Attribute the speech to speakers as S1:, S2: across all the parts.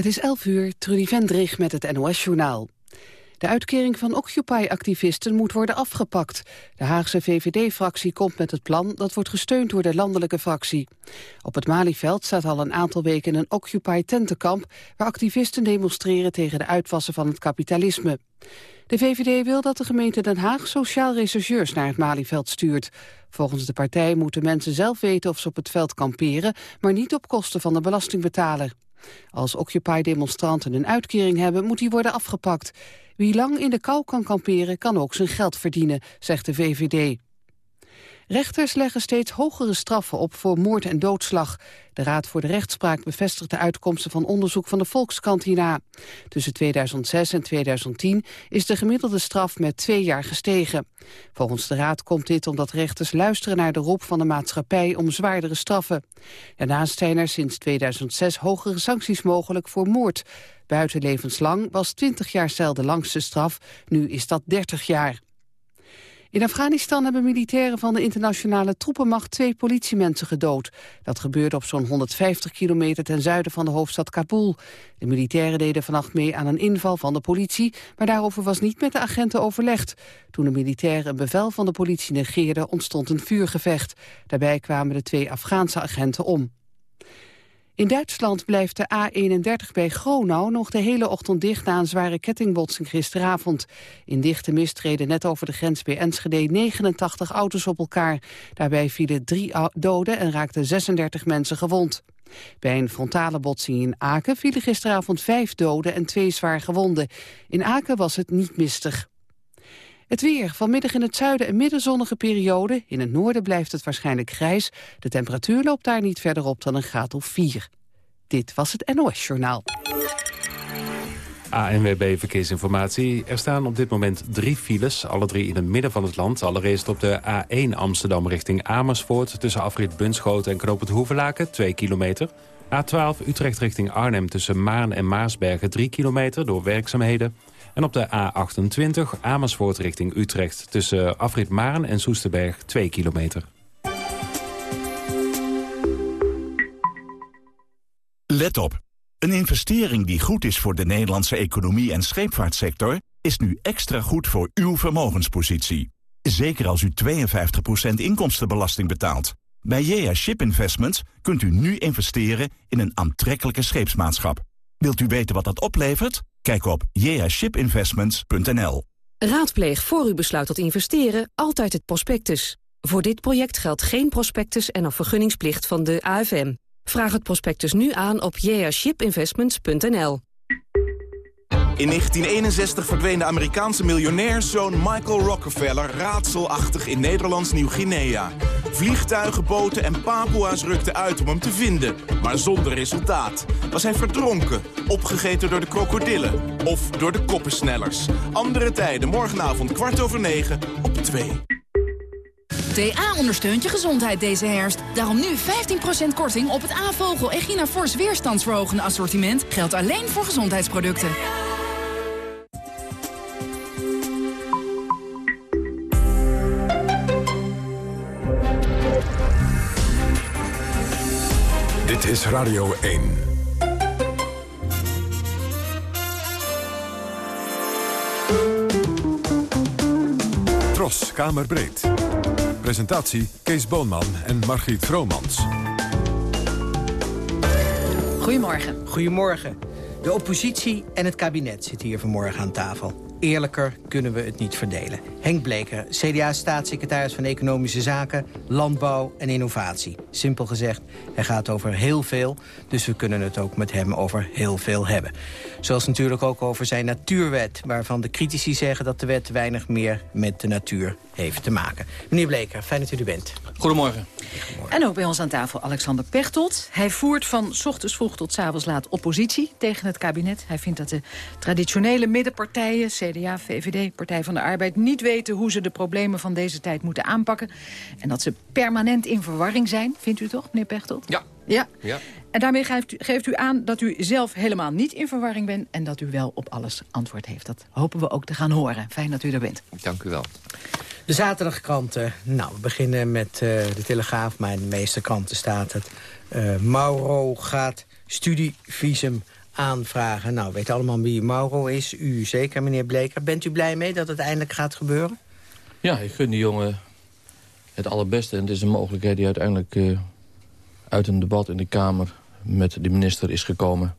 S1: Het is 11 uur, Trudy Vendrig met het NOS-journaal. De uitkering van Occupy-activisten moet worden afgepakt. De Haagse VVD-fractie komt met het plan dat wordt gesteund door de landelijke fractie. Op het Malieveld staat al een aantal weken een Occupy-tentenkamp... waar activisten demonstreren tegen de uitwassen van het kapitalisme. De VVD wil dat de gemeente Den Haag sociaal rechercheurs naar het Malieveld stuurt. Volgens de partij moeten mensen zelf weten of ze op het veld kamperen... maar niet op kosten van de belastingbetaler. Als Occupy-demonstranten een uitkering hebben, moet die worden afgepakt. Wie lang in de kou kan kamperen, kan ook zijn geld verdienen, zegt de VVD. Rechters leggen steeds hogere straffen op voor moord en doodslag. De Raad voor de Rechtspraak bevestigt de uitkomsten van onderzoek van de Volkskantina. Tussen 2006 en 2010 is de gemiddelde straf met twee jaar gestegen. Volgens de Raad komt dit omdat rechters luisteren naar de roep van de maatschappij om zwaardere straffen. Daarnaast zijn er sinds 2006 hogere sancties mogelijk voor moord. Buiten levenslang was 20 jaar cel de langste straf, nu is dat 30 jaar. In Afghanistan hebben militairen van de internationale troepenmacht twee politiemensen gedood. Dat gebeurde op zo'n 150 kilometer ten zuiden van de hoofdstad Kabul. De militairen deden vannacht mee aan een inval van de politie, maar daarover was niet met de agenten overlegd. Toen de militairen een bevel van de politie negeerden, ontstond een vuurgevecht. Daarbij kwamen de twee Afghaanse agenten om. In Duitsland blijft de A31 bij Gronau nog de hele ochtend dicht na een zware kettingbotsing gisteravond. In dichte mist reden net over de grens bij Enschede 89 auto's op elkaar. Daarbij vielen drie doden en raakten 36 mensen gewond. Bij een frontale botsing in Aken vielen gisteravond vijf doden en twee zwaar gewonden. In Aken was het niet mistig. Het weer. Vanmiddag in het zuiden een middenzonnige periode. In het noorden blijft het waarschijnlijk grijs. De temperatuur loopt daar niet verder op dan een graad of 4. Dit was het NOS Journaal.
S2: ANWB Verkeersinformatie. Er staan op dit moment drie files, alle drie in het midden van het land. Allereerst op de A1 Amsterdam richting Amersfoort... tussen afrit Bunschoten en Knoop het Hoevelaken, 2 kilometer. A12 Utrecht richting Arnhem tussen Maan en Maasbergen, 3 kilometer door werkzaamheden. En op de A28 Amersfoort richting Utrecht... tussen Afrit Maarn en Soesterberg 2 kilometer.
S3: Let op. Een investering die goed is voor de Nederlandse economie en scheepvaartsector... is nu extra goed voor uw vermogenspositie. Zeker als u 52% inkomstenbelasting betaalt. Bij JA Ship Investments kunt u nu investeren in een aantrekkelijke scheepsmaatschap. Wilt u weten wat dat oplevert? Kijk op jashipinvestments.nl.
S4: Raadpleeg voor u besluit tot investeren altijd het prospectus. Voor dit project geldt geen prospectus en of vergunningsplicht van de AFM. Vraag het prospectus nu aan op jashipinvestments.nl.
S5: In 1961 verdween de Amerikaanse miljonairszoon Michael Rockefeller raadselachtig in Nederlands Nieuw-Guinea. Vliegtuigen, boten en Papua's rukten uit om hem te vinden, maar zonder resultaat. Was hij verdronken, opgegeten door de krokodillen of door de koppensnellers. Andere tijden, morgenavond kwart over negen op 2.
S6: TA ondersteunt je gezondheid deze herfst. Daarom nu 15% korting op het A-vogel Egina Force weerstandsverhogende assortiment. Geldt alleen voor gezondheidsproducten.
S7: Dit is Radio 1. Tros, Kamerbreed. Presentatie Kees Boonman en Margriet Vromans.
S8: Goedemorgen. Goedemorgen. De oppositie en het kabinet zitten hier vanmorgen aan tafel. Eerlijker kunnen we het niet verdelen. Henk Bleker, CDA-staatssecretaris van Economische Zaken, Landbouw en Innovatie. Simpel gezegd, hij gaat over heel veel, dus we kunnen het ook met hem over heel veel hebben. Zoals natuurlijk ook over zijn natuurwet, waarvan de critici zeggen dat de wet weinig meer met de natuur heeft te maken. Meneer Bleker, fijn dat u er bent.
S9: Goedemorgen.
S8: En ook bij ons aan tafel Alexander Pechtold. Hij voert van s ochtends vroeg tot s avonds laat oppositie tegen het kabinet. Hij vindt dat de traditionele middenpartijen, CDA, VVD, Partij van de Arbeid... niet weten hoe ze de problemen van deze tijd moeten aanpakken. En dat ze permanent in verwarring zijn. Vindt u toch, meneer Pechtold?
S9: Ja.
S8: Ja.
S9: ja.
S8: En daarmee geeft u, geeft u aan dat u zelf helemaal niet in verwarring bent... en dat u wel op alles antwoord heeft. Dat hopen we ook te gaan horen. Fijn dat u er bent.
S9: Dank u wel.
S8: De zaterdagkranten. Nou, we beginnen met uh, de Telegraaf, maar in de meeste kranten staat het. Uh, Mauro gaat studievisum aanvragen. Nou, weet allemaal wie Mauro is. U zeker, meneer Bleker. Bent u blij mee dat het eindelijk gaat gebeuren?
S9: Ja, ik gun die jongen het allerbeste. En het is een mogelijkheid die uiteindelijk uh, uit een debat in de Kamer met de minister is gekomen.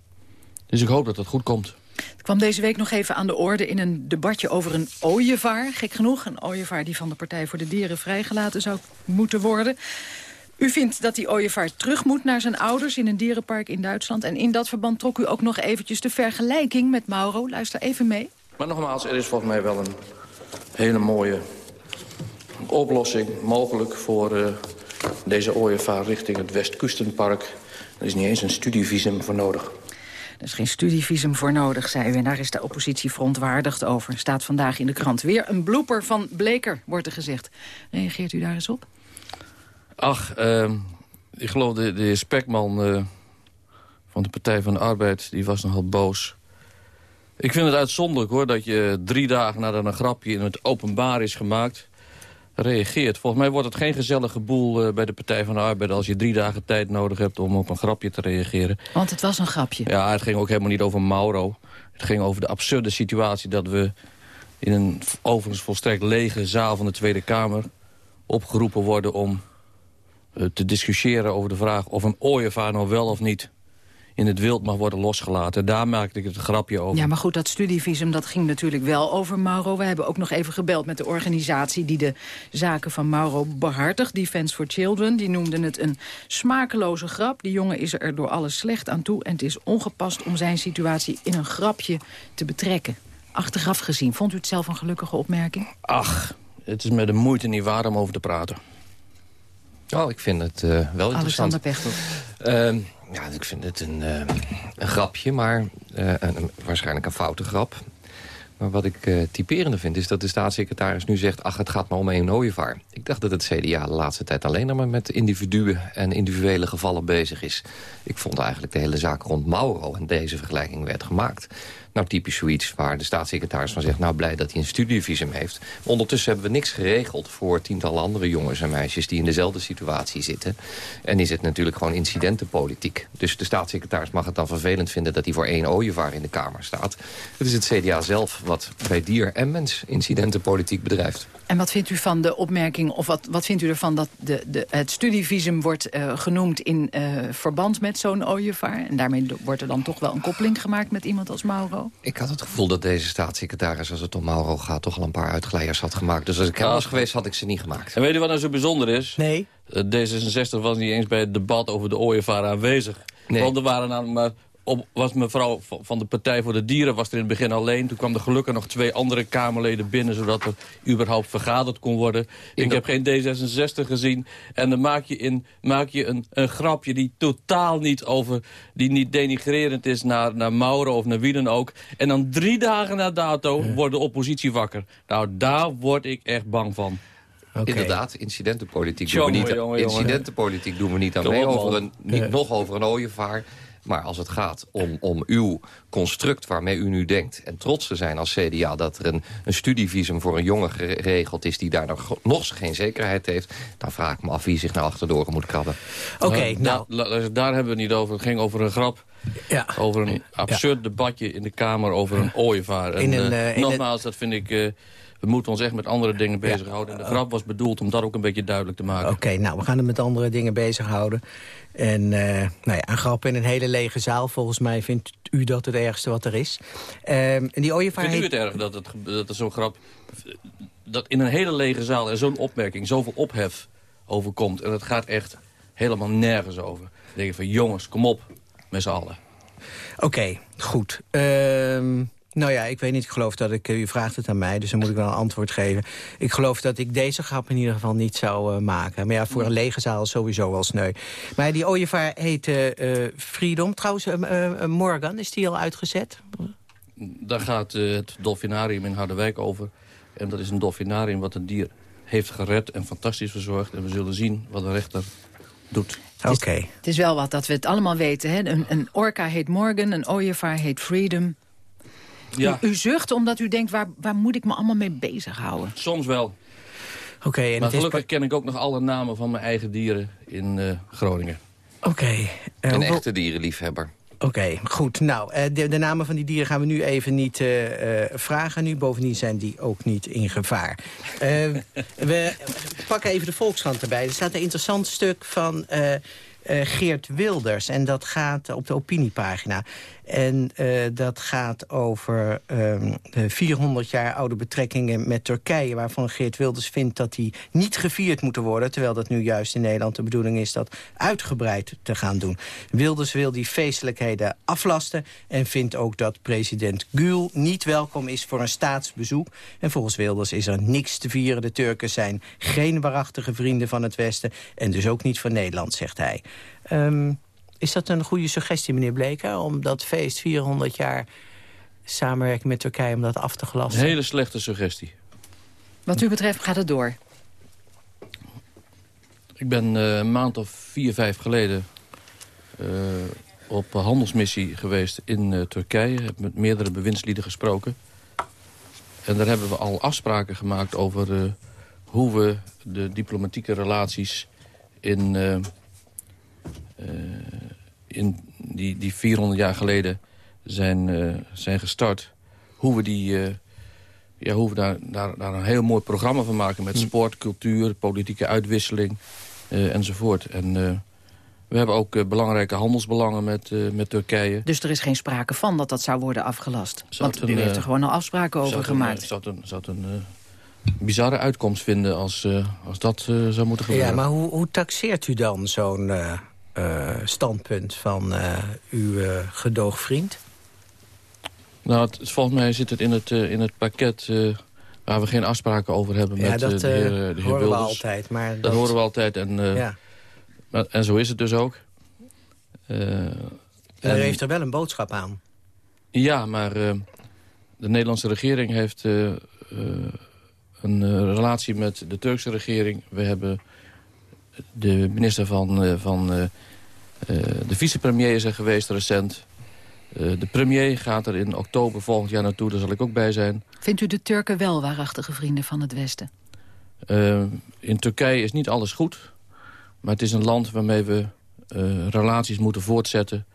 S9: Dus ik hoop dat het goed komt.
S10: Het kwam deze week nog even aan de orde in een debatje over een ooievaar. Gek genoeg, een ooievaar die van de Partij voor de Dieren vrijgelaten zou moeten worden. U vindt dat die ooievaar terug moet naar zijn ouders in een dierenpark in Duitsland. En in dat verband trok u ook nog eventjes de vergelijking met Mauro. Luister even mee.
S9: Maar nogmaals, er is volgens mij wel een hele mooie oplossing mogelijk voor uh, deze ooievaar richting het Westkustenpark. Er is niet eens een studievisum voor nodig.
S10: Er is geen studievisum voor nodig, zei u. En daar is de oppositie verontwaardigd over. Staat vandaag in de krant. Weer een blooper van Bleker, wordt er gezegd. Reageert u daar eens op?
S9: Ach, uh, ik geloof de, de heer Spekman uh, van de Partij van de Arbeid... die was nogal boos. Ik vind het uitzonderlijk hoor, dat je drie dagen nadat een grapje in het openbaar is gemaakt reageert. Volgens mij wordt het geen gezellige boel uh, bij de Partij van de Arbeid... als je drie dagen tijd nodig hebt om op een grapje te reageren.
S10: Want het was een grapje.
S9: Ja, het ging ook helemaal niet over Mauro. Het ging over de absurde situatie dat we in een overigens volstrekt lege zaal van de Tweede Kamer... opgeroepen worden om te discussiëren over de vraag of een ooievaar nou wel of niet in het wild mag worden losgelaten. Daar maakte ik het grapje over.
S10: Ja, maar goed, dat studievisum dat ging natuurlijk wel over Mauro. We hebben ook nog even gebeld met de organisatie... die de zaken van Mauro behartigt, Defense for Children. Die noemden het een smakeloze grap. Die jongen is er door alles slecht aan toe... en het is ongepast om zijn situatie in een grapje te betrekken. Achteraf gezien, vond u het zelf een gelukkige opmerking?
S9: Ach, het is met de moeite niet waar om over te praten.
S11: Oh, ik vind het uh, wel interessant.
S10: Alexander Pechtel.
S11: Uh, ja, ik vind het een, uh, een grapje, maar een, waarschijnlijk een foute grap. Maar wat ik uh, typerende vind is dat de staatssecretaris nu zegt... ach, het gaat maar om een ooievaar. Ik dacht dat het CDA de laatste tijd alleen maar met individuen... en individuele gevallen bezig is. Ik vond eigenlijk de hele zaak rond Mauro... en deze vergelijking werd gemaakt. Nou, typisch zoiets waar de staatssecretaris van zegt... nou, blij dat hij een studievisum heeft. ondertussen hebben we niks geregeld voor tientallen andere jongens en meisjes... die in dezelfde situatie zitten. En is het natuurlijk gewoon incidentenpolitiek. Dus de staatssecretaris mag het dan vervelend vinden... dat hij voor één ooievaar in de Kamer staat. Het is het CDA zelf wat bij dier en mens incidentenpolitiek bedrijft.
S10: En wat vindt u van de opmerking, of wat, wat vindt u ervan... dat de, de, het studievisum wordt uh, genoemd in uh, verband met zo'n ooievaar? En daarmee wordt er dan toch wel een koppeling gemaakt met iemand als Mauro?
S11: Ik had het gevoel dat deze staatssecretaris, als het om Mauro gaat... toch al een paar uitglijers had gemaakt. Dus als ik hem was geweest, had ik ze niet gemaakt.
S9: En weet u wat nou zo bijzonder is?
S8: Nee.
S9: Uh, D66 was niet eens bij het debat over de ooievaar aanwezig. Nee. Want er waren namelijk maar op, was mevrouw van de Partij voor de Dieren was er in het begin alleen. Toen kwam er gelukkig nog twee andere Kamerleden binnen... zodat er überhaupt vergaderd kon worden. Ik heb geen D66 gezien. En dan maak je, in, maak je een, een grapje die totaal niet over... die niet denigrerend is naar, naar Mauro of naar wie dan ook. En dan drie dagen na dato wordt de oppositie wakker. Nou, daar word ik echt bang van.
S11: Okay. Inderdaad, incidentenpolitiek, jongen, doen, we niet, jongen, incidentenpolitiek doen we niet aan mee. Over een, niet nog over een ooievaar. Maar als het gaat om, om uw construct waarmee u nu denkt... en trots te zijn als CDA dat er een, een studievisum voor een jongen geregeld is... die daar nog, nog geen zekerheid heeft... dan vraag ik me af wie zich naar achterdoor moet krabben.
S8: Oké, okay, nou...
S9: Daar, daar, hebben we het niet over. Het ging over een grap. Ja. Over een absurd ja. debatje in de Kamer over een ooievaar. En, een, uh, nogmaals, dat vind ik... Uh, we moeten ons echt met andere dingen bezighouden. En de grap was bedoeld om dat ook een beetje duidelijk te maken.
S8: Oké, okay, nou, we gaan het met andere dingen bezighouden. En uh, nou ja, een grap in een hele lege zaal. Volgens mij vindt u dat het ergste wat er is. Um, en die ooievaar
S9: Vindt u
S8: het
S9: erg dat, het, dat er zo'n grap... dat in een hele lege zaal en zo'n opmerking zoveel ophef overkomt... en het gaat echt helemaal nergens over. Dan denk je van jongens, kom op, met z'n allen.
S8: Oké, okay, goed. Um... Nou ja, ik weet niet. Ik geloof dat ik... U vraagt het aan mij, dus dan moet ik wel een antwoord geven. Ik geloof dat ik deze grap in ieder geval niet zou uh, maken. Maar ja, voor een lege zaal sowieso wel sneu. Maar die ooievaar heet uh, Freedom. Trouwens, uh, Morgan, is die al uitgezet?
S9: Daar gaat het dolfinarium in Harderwijk over. En dat is een dolfinarium wat het dier heeft gered en fantastisch verzorgd. En we zullen zien wat de rechter doet.
S8: Oké. Okay.
S10: Het, het, is wel wat dat we het allemaal weten. Hè? Een, een orka heet Morgan, een ooievaar heet Freedom... Ja. U, u, zucht omdat u denkt, waar, waar moet ik me allemaal mee bezighouden?
S9: Soms wel.
S8: Oké. Okay,
S9: maar gelukkig is... ken ik ook nog alle namen van mijn eigen dieren in uh, Groningen.
S8: Oké. Okay.
S11: Uh, een echte dierenliefhebber.
S8: Oké, goed. Nou, eh, de, de, namen van die dieren gaan we nu even niet uh, vragen. Nu bovendien zijn die ook niet in gevaar. Uh, we pakken even de Volkskrant erbij. Er staat een interessant stuk van Geert Wilders. En dat gaat op de opiniepagina. En uh, dat gaat over um, de 400 jaar oude betrekkingen met Turkije... waarvan Geert Wilders vindt dat die niet gevierd moeten worden... terwijl dat nu juist in Nederland de bedoeling is dat uitgebreid te gaan doen. Wilders wil die feestelijkheden aflasten... en vindt ook dat president Gül niet welkom is voor een staatsbezoek. En volgens Wilders is er niks te vieren. De Turken zijn geen waarachtige vrienden van het Westen... en dus ook niet van Nederland, zegt hij. Um, is dat een goede suggestie, meneer Bleker... om dat feest 400 jaar samenwerking met Turkije om dat af te gelasten?
S9: Een hele slechte suggestie.
S10: Wat u betreft gaat het door?
S9: Ik ben uh, een maand of vier, vijf geleden... Uh, op handelsmissie geweest in uh, Turkije. Heb met meerdere bewindslieden gesproken. En daar hebben we al afspraken gemaakt over hoe we de diplomatieke relaties in in die, die 400 jaar geleden zijn, uh, zijn gestart... hoe we, die, uh, ja, hoe we daar, daar, daar een heel mooi programma van maken... met hm. sport, cultuur, politieke uitwisseling uh, enzovoort. En we hebben ook belangrijke handelsbelangen met, met Turkije.
S10: Dus er is geen sprake van dat dat zou worden afgelast? Zou Want u heeft er gewoon al afspraken over gemaakt.
S9: Het zou een, zou een bizarre uitkomst vinden als, als dat zou moeten gebeuren.
S8: Ja, maar hoe, hoe taxeert u dan zo'n uh, standpunt van uh, uw uh, gedoogvriend?
S9: Nou, het, volgens mij zit het in het, in het pakket waar we geen afspraken over hebben
S8: ja,
S9: met
S8: dat,
S9: de heer, de heer
S8: horen
S9: Wilders.
S8: we altijd. Maar
S9: dat, dat, horen we altijd en, ja. en zo is het dus ook.
S8: en u heeft er wel een boodschap aan.
S9: Ja, maar de Nederlandse regering heeft een relatie met de Turkse regering. We hebben de minister van, uh, van uh, de vicepremier is er geweest recent. de premier gaat er in oktober volgend jaar naartoe, daar zal ik ook bij zijn.
S10: Vindt u de Turken wel waarachtige vrienden van het Westen?
S9: in Turkije is niet alles goed. Maar het is een land waarmee we relaties moeten voortzetten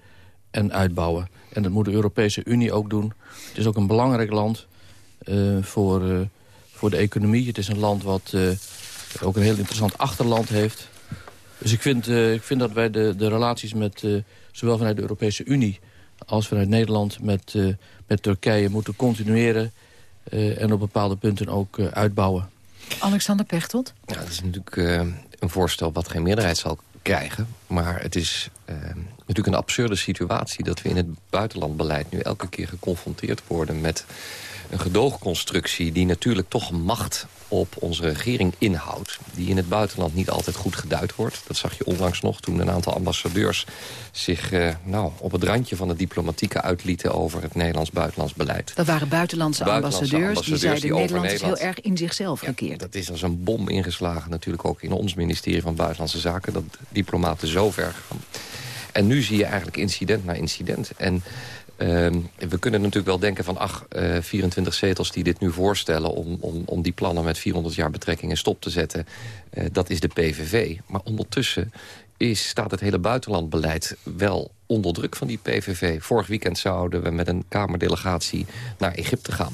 S9: en uitbouwen. En dat moet de Europese Unie ook doen. Het is ook een belangrijk land voor, voor de economie. Het is een land wat ook een heel interessant achterland heeft. Dus ik vind, uh, ik vind dat wij de, de relaties met, uh, zowel vanuit de Europese Unie... als vanuit Nederland met, uh, met Turkije moeten continueren... en op bepaalde punten ook uitbouwen.
S10: Alexander Pechtold?
S11: Ja, dat is natuurlijk een voorstel wat geen meerderheid zal krijgen. Maar het is natuurlijk een absurde situatie... dat we in het buitenlandbeleid nu elke keer geconfronteerd worden... met een gedoogconstructie die natuurlijk toch macht op onze regering inhoudt... die in het buitenland niet altijd goed geduid wordt. Dat zag je onlangs nog toen een aantal ambassadeurs... zich uh, nou, op het randje van het diplomatieke uitlieten... over het Nederlands buitenlands beleid.
S10: Dat waren buitenlandse, ambassadeurs, die zeiden... Die Nederland is heel erg in zichzelf ja, gekeerd.
S11: Dat is als een bom ingeslagen natuurlijk ook in ons ministerie van Buitenlandse Zaken... dat diplomaten zo ver gaan. En nu zie je eigenlijk incident na incident. En we kunnen natuurlijk wel denken van... ach, 24 eh, zetels die dit nu voorstellen... Om, om, om die plannen met 400 jaar betrekkingen stop te zetten... Uh, dat is de PVV. Maar ondertussen is, staat het hele buitenlandbeleid wel onder druk van die PVV. Vorig weekend zouden we met een Kamerdelegatie naar Egypte gaan.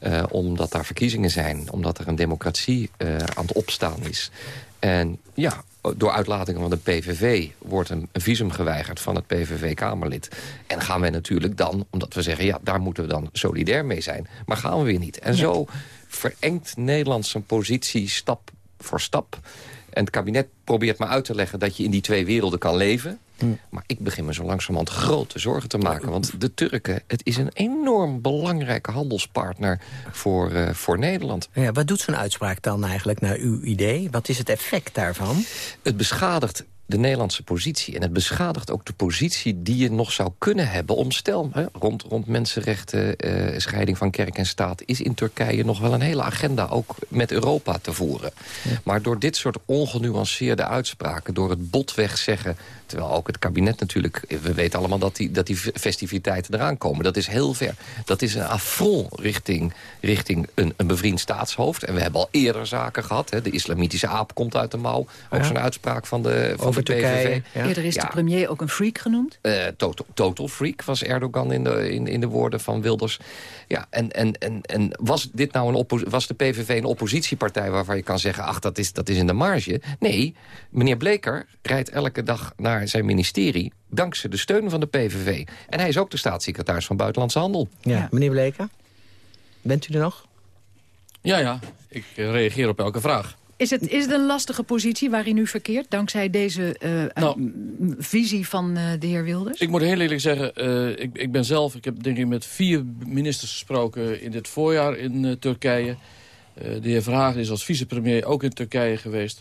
S11: Uh, omdat daar verkiezingen zijn, omdat er een democratie aan het opstaan is. En ja, door uitlatingen van de PVV wordt een, visum geweigerd van het PVV-Kamerlid. En gaan wij natuurlijk dan, omdat we zeggen... ja, daar moeten we dan solidair mee zijn. Maar gaan we weer niet. En zo verengt Nederland zijn positie stap voor stap. En het kabinet probeert maar uit te leggen dat je in die twee werelden kan leven. Hm. Maar ik begin me zo langzamerhand grote zorgen te maken. Want de Turken, het is een enorm belangrijke handelspartner voor, uh, voor Nederland.
S8: Ja, wat doet zo'n uitspraak dan eigenlijk naar uw idee? Wat is het effect daarvan?
S11: Het beschadigt de Nederlandse positie. En het beschadigt ook de positie die je nog zou kunnen hebben... om stel, hè, rond, rond mensenrechten, eh, scheiding van kerk en staat... is in Turkije nog wel een hele agenda ook met Europa te voeren. Maar door dit soort ongenuanceerde uitspraken... door het botweg zeggen Terwijl ook het kabinet natuurlijk... We weten allemaal dat die, dat die festiviteiten eraan komen. Dat is heel ver. Dat is een affront richting, richting een, een bevriend staatshoofd. En we hebben al eerder zaken gehad. Hè. De islamitische aap komt uit de mouw. Ook zo'n uitspraak van de, van over, PVV.
S10: Eerder is de premier ook een freak genoemd.
S11: Uh, total, total, freak was Erdogan in de, in, in de woorden van Wilders. Ja, en, en, en, en was, dit nou een was de PVV een oppositiepartij waarvan je kan zeggen... ach, dat is, dat is in de marge? Nee, meneer Bleker rijdt elke dag naar zijn ministerie... dankzij de steun van de PVV. En hij is ook de staatssecretaris van Buitenlandse Handel.
S8: Ja, meneer Bleker, bent u er nog?
S9: Ja, ja, ik reageer op elke vraag.
S10: Is het, is het een lastige positie waarin u verkeert... dankzij deze uh, nou, visie van uh, de heer Wilders?
S9: Ik moet heel eerlijk zeggen, uh, ik, ik ben zelf... ik heb denk ik met vier ministers gesproken in dit voorjaar in Turkije. de heer Verhagen is als vicepremier ook in Turkije geweest.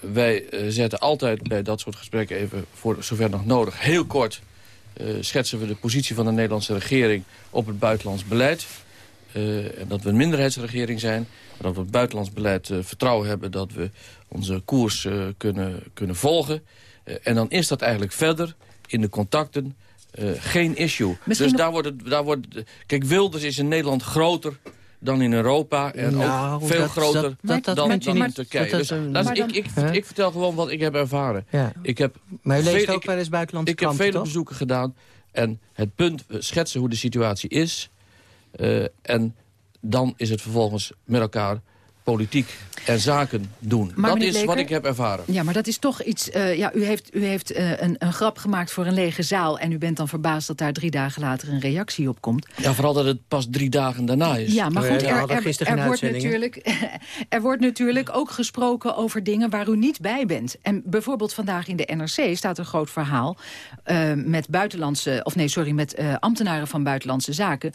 S9: Wij zetten altijd bij dat soort gesprekken even, voor zover nog nodig... heel kort schetsen we de positie van de Nederlandse regering op het buitenlands beleid... en dat we een minderheidsregering zijn dat we het buitenlands beleid vertrouwen hebben... dat we onze koers kunnen, kunnen volgen. En dan is dat eigenlijk verder in de contacten geen issue. Misschien dus daar wordt het... Daar wordt, kijk, Wilders is in Nederland groter dan in Europa en nou, ook veel dat, groter dat, dat, dan, dan in Turkije. Dus, ik, ik, ik, vertel gewoon wat ik heb ervaren. Ja. Ik heb
S8: maar u leest ook wel eens buitenlandse
S9: Ik heb vele bezoeken gedaan en het punt schetsen hoe de situatie is... Uh, en dan is het vervolgens met elkaar politiek en zaken doen. dat is wat ik heb ervaren.
S10: Ja, maar dat is toch iets... Uh, ja, u heeft, u heeft uh, een, een grap gemaakt voor een lege zaal... en u bent dan verbaasd dat daar drie dagen later een reactie op komt.
S9: Ja, vooral dat het pas drie dagen daarna is.
S10: Ja, maar goed, er, er, er, wordt natuurlijk, er wordt natuurlijk ook gesproken over dingen waar u niet bij bent. En bijvoorbeeld vandaag in de NRC staat een groot verhaal... Uh, met buitenlandse, of nee, sorry, met ambtenaren van buitenlandse zaken...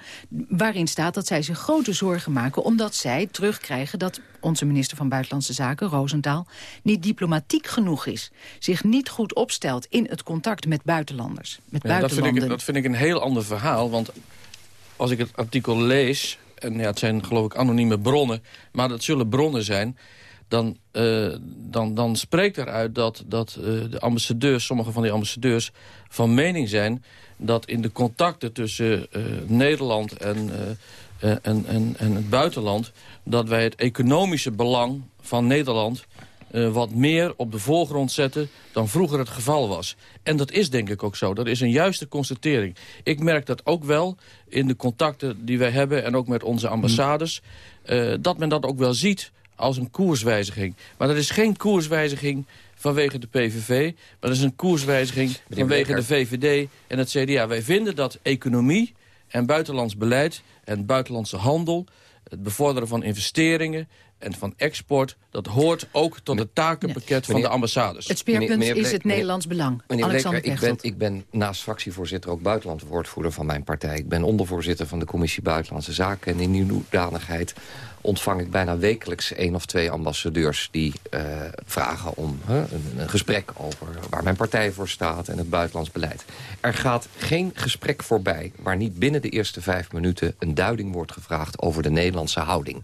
S10: waarin staat dat zij zich grote zorgen maken... omdat zij terugkrijgen dat onze minister van Buitenlandse Zaken, Roosentaal... niet diplomatiek genoeg is. Zich niet goed opstelt in het contact met buitenlanders. Met
S9: ja, dat, vind ik, dat vind ik een heel ander verhaal. Want als ik het artikel lees... en ja, het zijn geloof ik anonieme bronnen... maar dat zullen bronnen zijn... dan, uh, dan, dan spreekt eruit dat, dat uh, de ambassadeurs, sommige van die ambassadeurs... van mening zijn dat in de contacten tussen uh, Nederland en uh, en, en, en het buitenland... dat wij het economische belang van Nederland... Uh, wat meer op de voorgrond zetten dan vroeger het geval was. En dat is denk ik ook zo. Dat is een juiste constatering. Ik merk dat ook wel in de contacten die wij hebben... en ook met onze ambassades... Uh, dat men dat ook wel ziet als een koerswijziging. Maar dat is geen koerswijziging vanwege de PVV... maar dat is een koerswijziging vanwege de VVD en het CDA. Wij vinden dat economie en buitenlands beleid en buitenlandse handel... het bevorderen van investeringen en van export... dat hoort ook tot het takenpakket van de ambassades.
S10: Het speerpunt is het Nederlands belang.
S11: Meneer Alexander ik ben, ik ben naast fractievoorzitter ook buitenlandwoordvoerder van mijn partij. Ik ben ondervoorzitter van de Commissie Buitenlandse Zaken... en in die hoedanigheid ontvang ik bijna wekelijks één of twee ambassadeurs... die uh, vragen om een, een, gesprek over waar mijn partij voor staat... en het buitenlands beleid. Er gaat geen gesprek voorbij waar niet binnen de eerste vijf minuten... een duiding wordt gevraagd over de Nederlandse houding.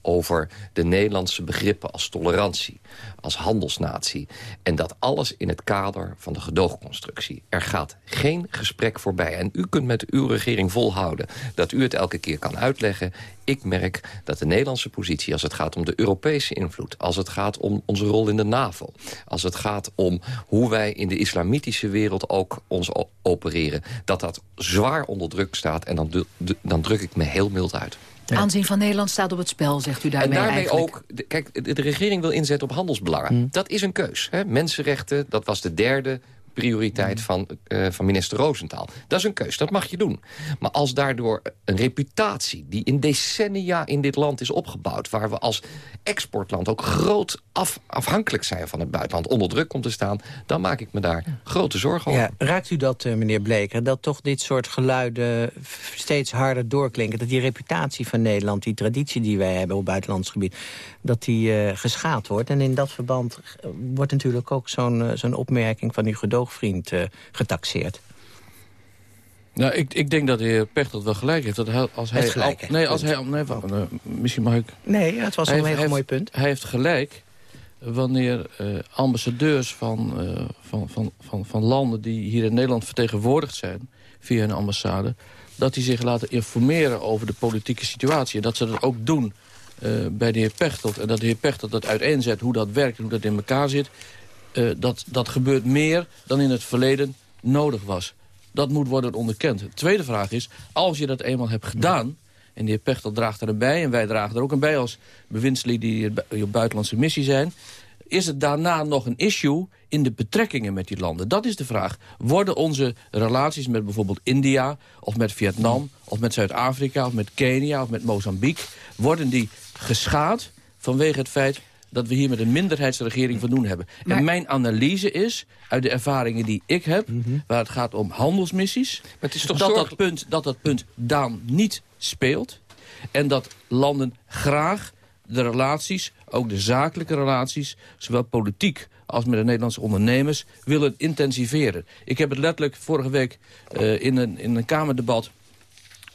S11: Over de Nederlandse begrippen als tolerantie, als handelsnatie. En dat alles in het kader van de gedoogconstructie. Er gaat geen gesprek voorbij. En u kunt met uw regering volhouden dat u het elke keer kan uitleggen. Ik merk dat de Nederlandse positie als het gaat om de Europese invloed... als het gaat om onze rol in de NAVO... als het gaat om hoe wij in de islamitische wereld ook ons opereren... dat dat zwaar onder druk staat en dan, dan druk ik me heel mild uit.
S10: Aanzien van Nederland staat op het spel, zegt u daarmee
S11: En daarmee
S10: eigenlijk.
S11: ook, de, kijk, de, regering wil inzetten op handelsbelangen. Hmm. Dat is een keus. Hè? Mensenrechten, dat was de derde prioriteit van, uh, van minister Roosentaal. Dat is een keus, dat mag je doen. Maar als daardoor een reputatie die in decennia in dit land is opgebouwd... waar we als exportland ook groot af, afhankelijk zijn van het buitenland... onder druk komt te staan, dan maak ik me daar grote zorgen over.
S8: Ja, raakt u dat, uh, meneer Bleker, dat toch dit soort geluiden steeds harder doorklinken? Dat die reputatie van Nederland, die traditie die wij hebben op buitenlands gebied... dat die uh, geschaad wordt? En in dat verband wordt natuurlijk ook zo'n zo'n opmerking van uw gedoog vriend uh, getaxeerd.
S9: Nou, ik, ik denk dat de heer Pechtold wel gelijk heeft. Dat hij, als hij,
S8: gelijk,
S9: nee, als hij, nee, wacht, misschien mag ik...
S8: Nee, het was een heel mooi punt.
S9: Hij heeft gelijk wanneer uh, ambassadeurs van, uh, van, van, van, van landen... die hier in Nederland vertegenwoordigd zijn via een ambassade... dat die zich laten informeren over de politieke situatie. En dat ze dat ook doen bij de heer Pechtold. En dat de heer Pechtold dat uiteenzet hoe dat werkt en hoe dat in elkaar zit dat, dat gebeurt meer dan in het verleden nodig was. Dat moet worden onderkend. De tweede vraag is, als je dat eenmaal hebt gedaan... en de heer Pechtel draagt er een bij en wij dragen er ook een bij... als bewindslieden die op buitenlandse missie zijn... is het daarna nog een issue in de betrekkingen met die landen? Dat is de vraag. Worden onze relaties met bijvoorbeeld India... of met Vietnam, of met Zuid-Afrika, of met Kenia, of met Mozambique... worden die geschaad vanwege het feit dat we hier met een minderheidsregering van doen hebben. En mijn analyse is, uit de ervaringen die ik heb... Mhm. waar het gaat om handelsmissies... Maar het is toch dat, dat, punt, dat dat punt dan niet speelt... en dat landen graag de relaties, ook de zakelijke relaties... zowel politiek als met de Nederlandse ondernemers willen intensiveren. Ik heb het letterlijk vorige week uh, in, een, in een Kamerdebat...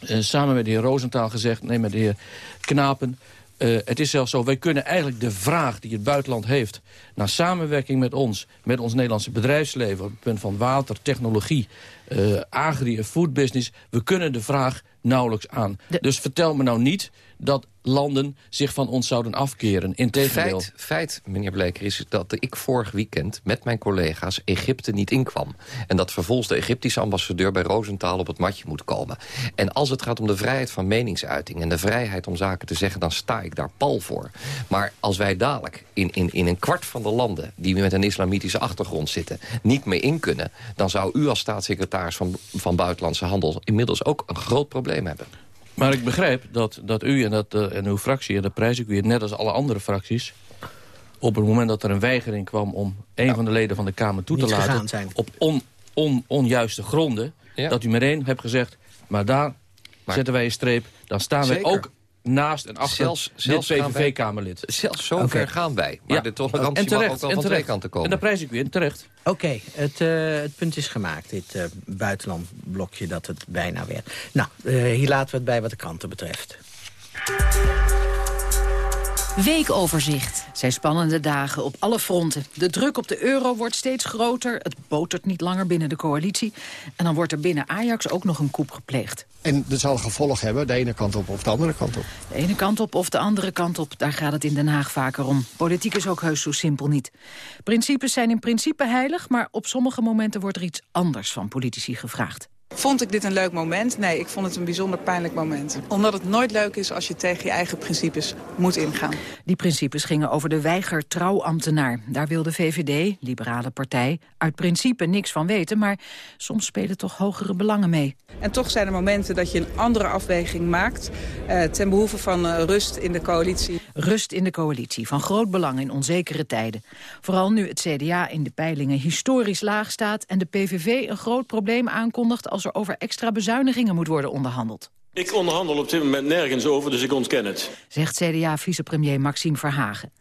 S9: Uh, samen met de heer Roosentaal gezegd, nee, met de heer Knapen... Uh, het is zelfs zo, wij kunnen eigenlijk de vraag die het buitenland heeft... naar samenwerking met ons, met ons Nederlandse bedrijfsleven... op het punt van water, technologie, uh, agri- en foodbusiness... we kunnen de vraag nauwelijks aan. Dus vertel me nou niet dat landen zich van ons zouden afkeren. Integendeel.
S11: Feit, feit, meneer Bleker, is dat ik vorig weekend met mijn collega's Egypte niet inkwam. En dat vervolgens de Egyptische ambassadeur bij Rosenthal op het matje moet komen. En als het gaat om de vrijheid van meningsuiting en de vrijheid om zaken te zeggen, dan sta ik daar pal voor. Maar als wij dadelijk in, in, in een kwart van de landen die met een islamitische achtergrond zitten, niet meer in kunnen, dan zou u als staatssecretaris van, van Buitenlandse Handel inmiddels ook een groot probleem hebben.
S9: Maar ik begrijp dat, dat u en, dat, uh, en uw fractie, en dat prijs ik weer net als alle andere fracties... op het moment dat er een weigering kwam om een van de leden van de Kamer toe te laten... op on, on, onjuiste gronden, dat u meteen hebt gezegd... maar daar zetten wij een streep, dan staan wij ook naast en achter zelfs, zelfs dit PVV-Kamerlid.
S11: Zelfs zover okay. gaan wij. Maar ja. de tolerantie en terecht, mag ook wel van twee kanten komen.
S9: En daar prijs ik weer, terecht.
S8: Oké, het, uh, het, punt is gemaakt, dit uh, buitenlandblokje dat het bijna werd. Nou, uh, hier laten we het bij wat de kranten betreft.
S10: Weekoverzicht. zijn spannende dagen op alle fronten. De druk op de euro wordt steeds groter. Het botert niet langer binnen de coalitie. En dan wordt er binnen Ajax ook nog een koep gepleegd.
S12: En dat zal gevolg hebben, de ene kant op of de andere kant op.
S10: De ene kant op of de andere kant op, daar gaat het in Den Haag vaker om. Politiek is ook heus zo simpel niet. Principes zijn in principe heilig, maar op sommige momenten wordt er iets anders van politici gevraagd.
S13: Vond ik dit een leuk moment? Nee, ik vond het een bijzonder pijnlijk moment. Omdat het nooit leuk is als je tegen je eigen principes moet ingaan.
S10: Die principes gingen over de weiger-trouwambtenaar. Daar wil de VVD, liberale partij, uit principe niks van weten... maar soms spelen toch hogere belangen mee.
S13: En toch zijn er momenten dat je een andere afweging maakt... Eh, ten behoeve van uh, rust in de coalitie.
S10: Rust in de coalitie, van groot belang in onzekere tijden. Vooral nu het CDA in de peilingen historisch laag staat... en de PVV een groot probleem aankondigt als er over extra bezuinigingen moet worden onderhandeld.
S14: Ik onderhandel op dit moment nergens over, dus ik ontken het.
S10: Zegt CDA-vicepremier Maxime Verhagen.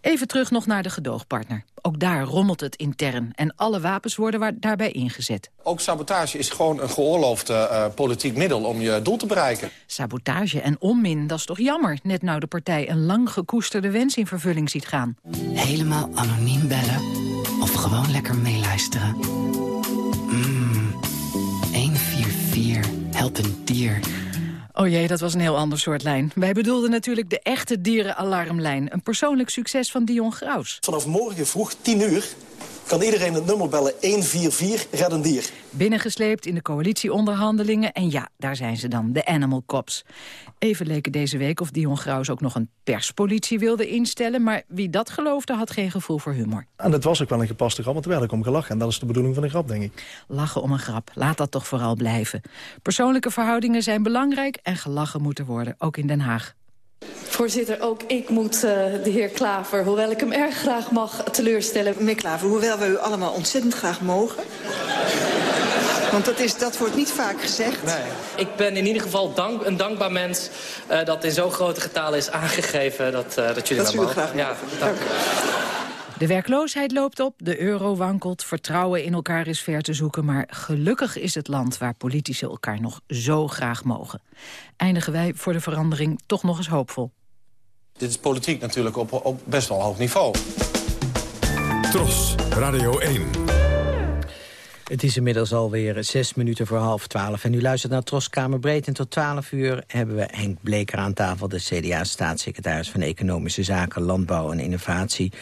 S10: Even terug nog naar de gedoogpartner. Ook daar rommelt het intern en alle wapens worden daarbij ingezet.
S15: Ook sabotage is gewoon een geoorloofd uh, politiek middel om je doel te bereiken.
S10: Sabotage en onmin, dat is toch jammer... net nou de partij een lang gekoesterde wens in vervulling ziet gaan.
S16: Helemaal anoniem bellen of gewoon lekker meeluisteren. Help een dier...
S10: Oh jee, dat was een heel ander soort lijn. Wij bedoelden natuurlijk de echte dierenalarmlijn. Een persoonlijk succes van Dion Graus.
S17: Vanaf morgen vroeg 10 uur kan iedereen het nummer bellen 144 Red een Dier.
S10: Binnengesleept in de coalitieonderhandelingen. En ja, daar zijn ze dan, de Animal Cops. Even leken deze week of Dion Graus ook nog een perspolitie wilde instellen. Maar wie dat geloofde had geen gevoel voor humor.
S18: En dat was ook wel een gepaste grap, want er werd om gelachen. En dat is de bedoeling van een grap, denk ik.
S10: Lachen om een grap, laat dat toch vooral blijven. Persoonlijke verhoudingen zijn belangrijk en gelachen moeten worden, ook in Den Haag.
S19: Voorzitter, ook ik moet uh, de heer Klaver, hoewel ik hem erg graag mag, teleurstellen.
S20: Meneer Klaver, hoewel we u allemaal ontzettend graag mogen... Want dat, is, dat wordt niet vaak gezegd.
S21: Nee. Ik ben in ieder geval dank, een dankbaar mens uh, dat in zo'n grote getalen is aangegeven dat, uh, dat jullie
S20: dat
S21: dat
S20: graag
S21: Ja,
S20: dank.
S10: De werkloosheid loopt op, de euro wankelt, vertrouwen in elkaar is ver te zoeken... maar gelukkig is het land waar politici elkaar nog zo graag mogen. Eindigen wij voor de verandering toch nog eens hoopvol.
S15: Dit is politiek natuurlijk op, op best wel hoog niveau.
S7: Tros, Radio 1.
S8: Het is inmiddels alweer zes minuten voor half twaalf. En u luistert naar Troskamer Breed. En tot twaalf uur hebben we Henk Bleker aan tafel... de CDA-staatssecretaris van Economische Zaken, Landbouw en Innovatie.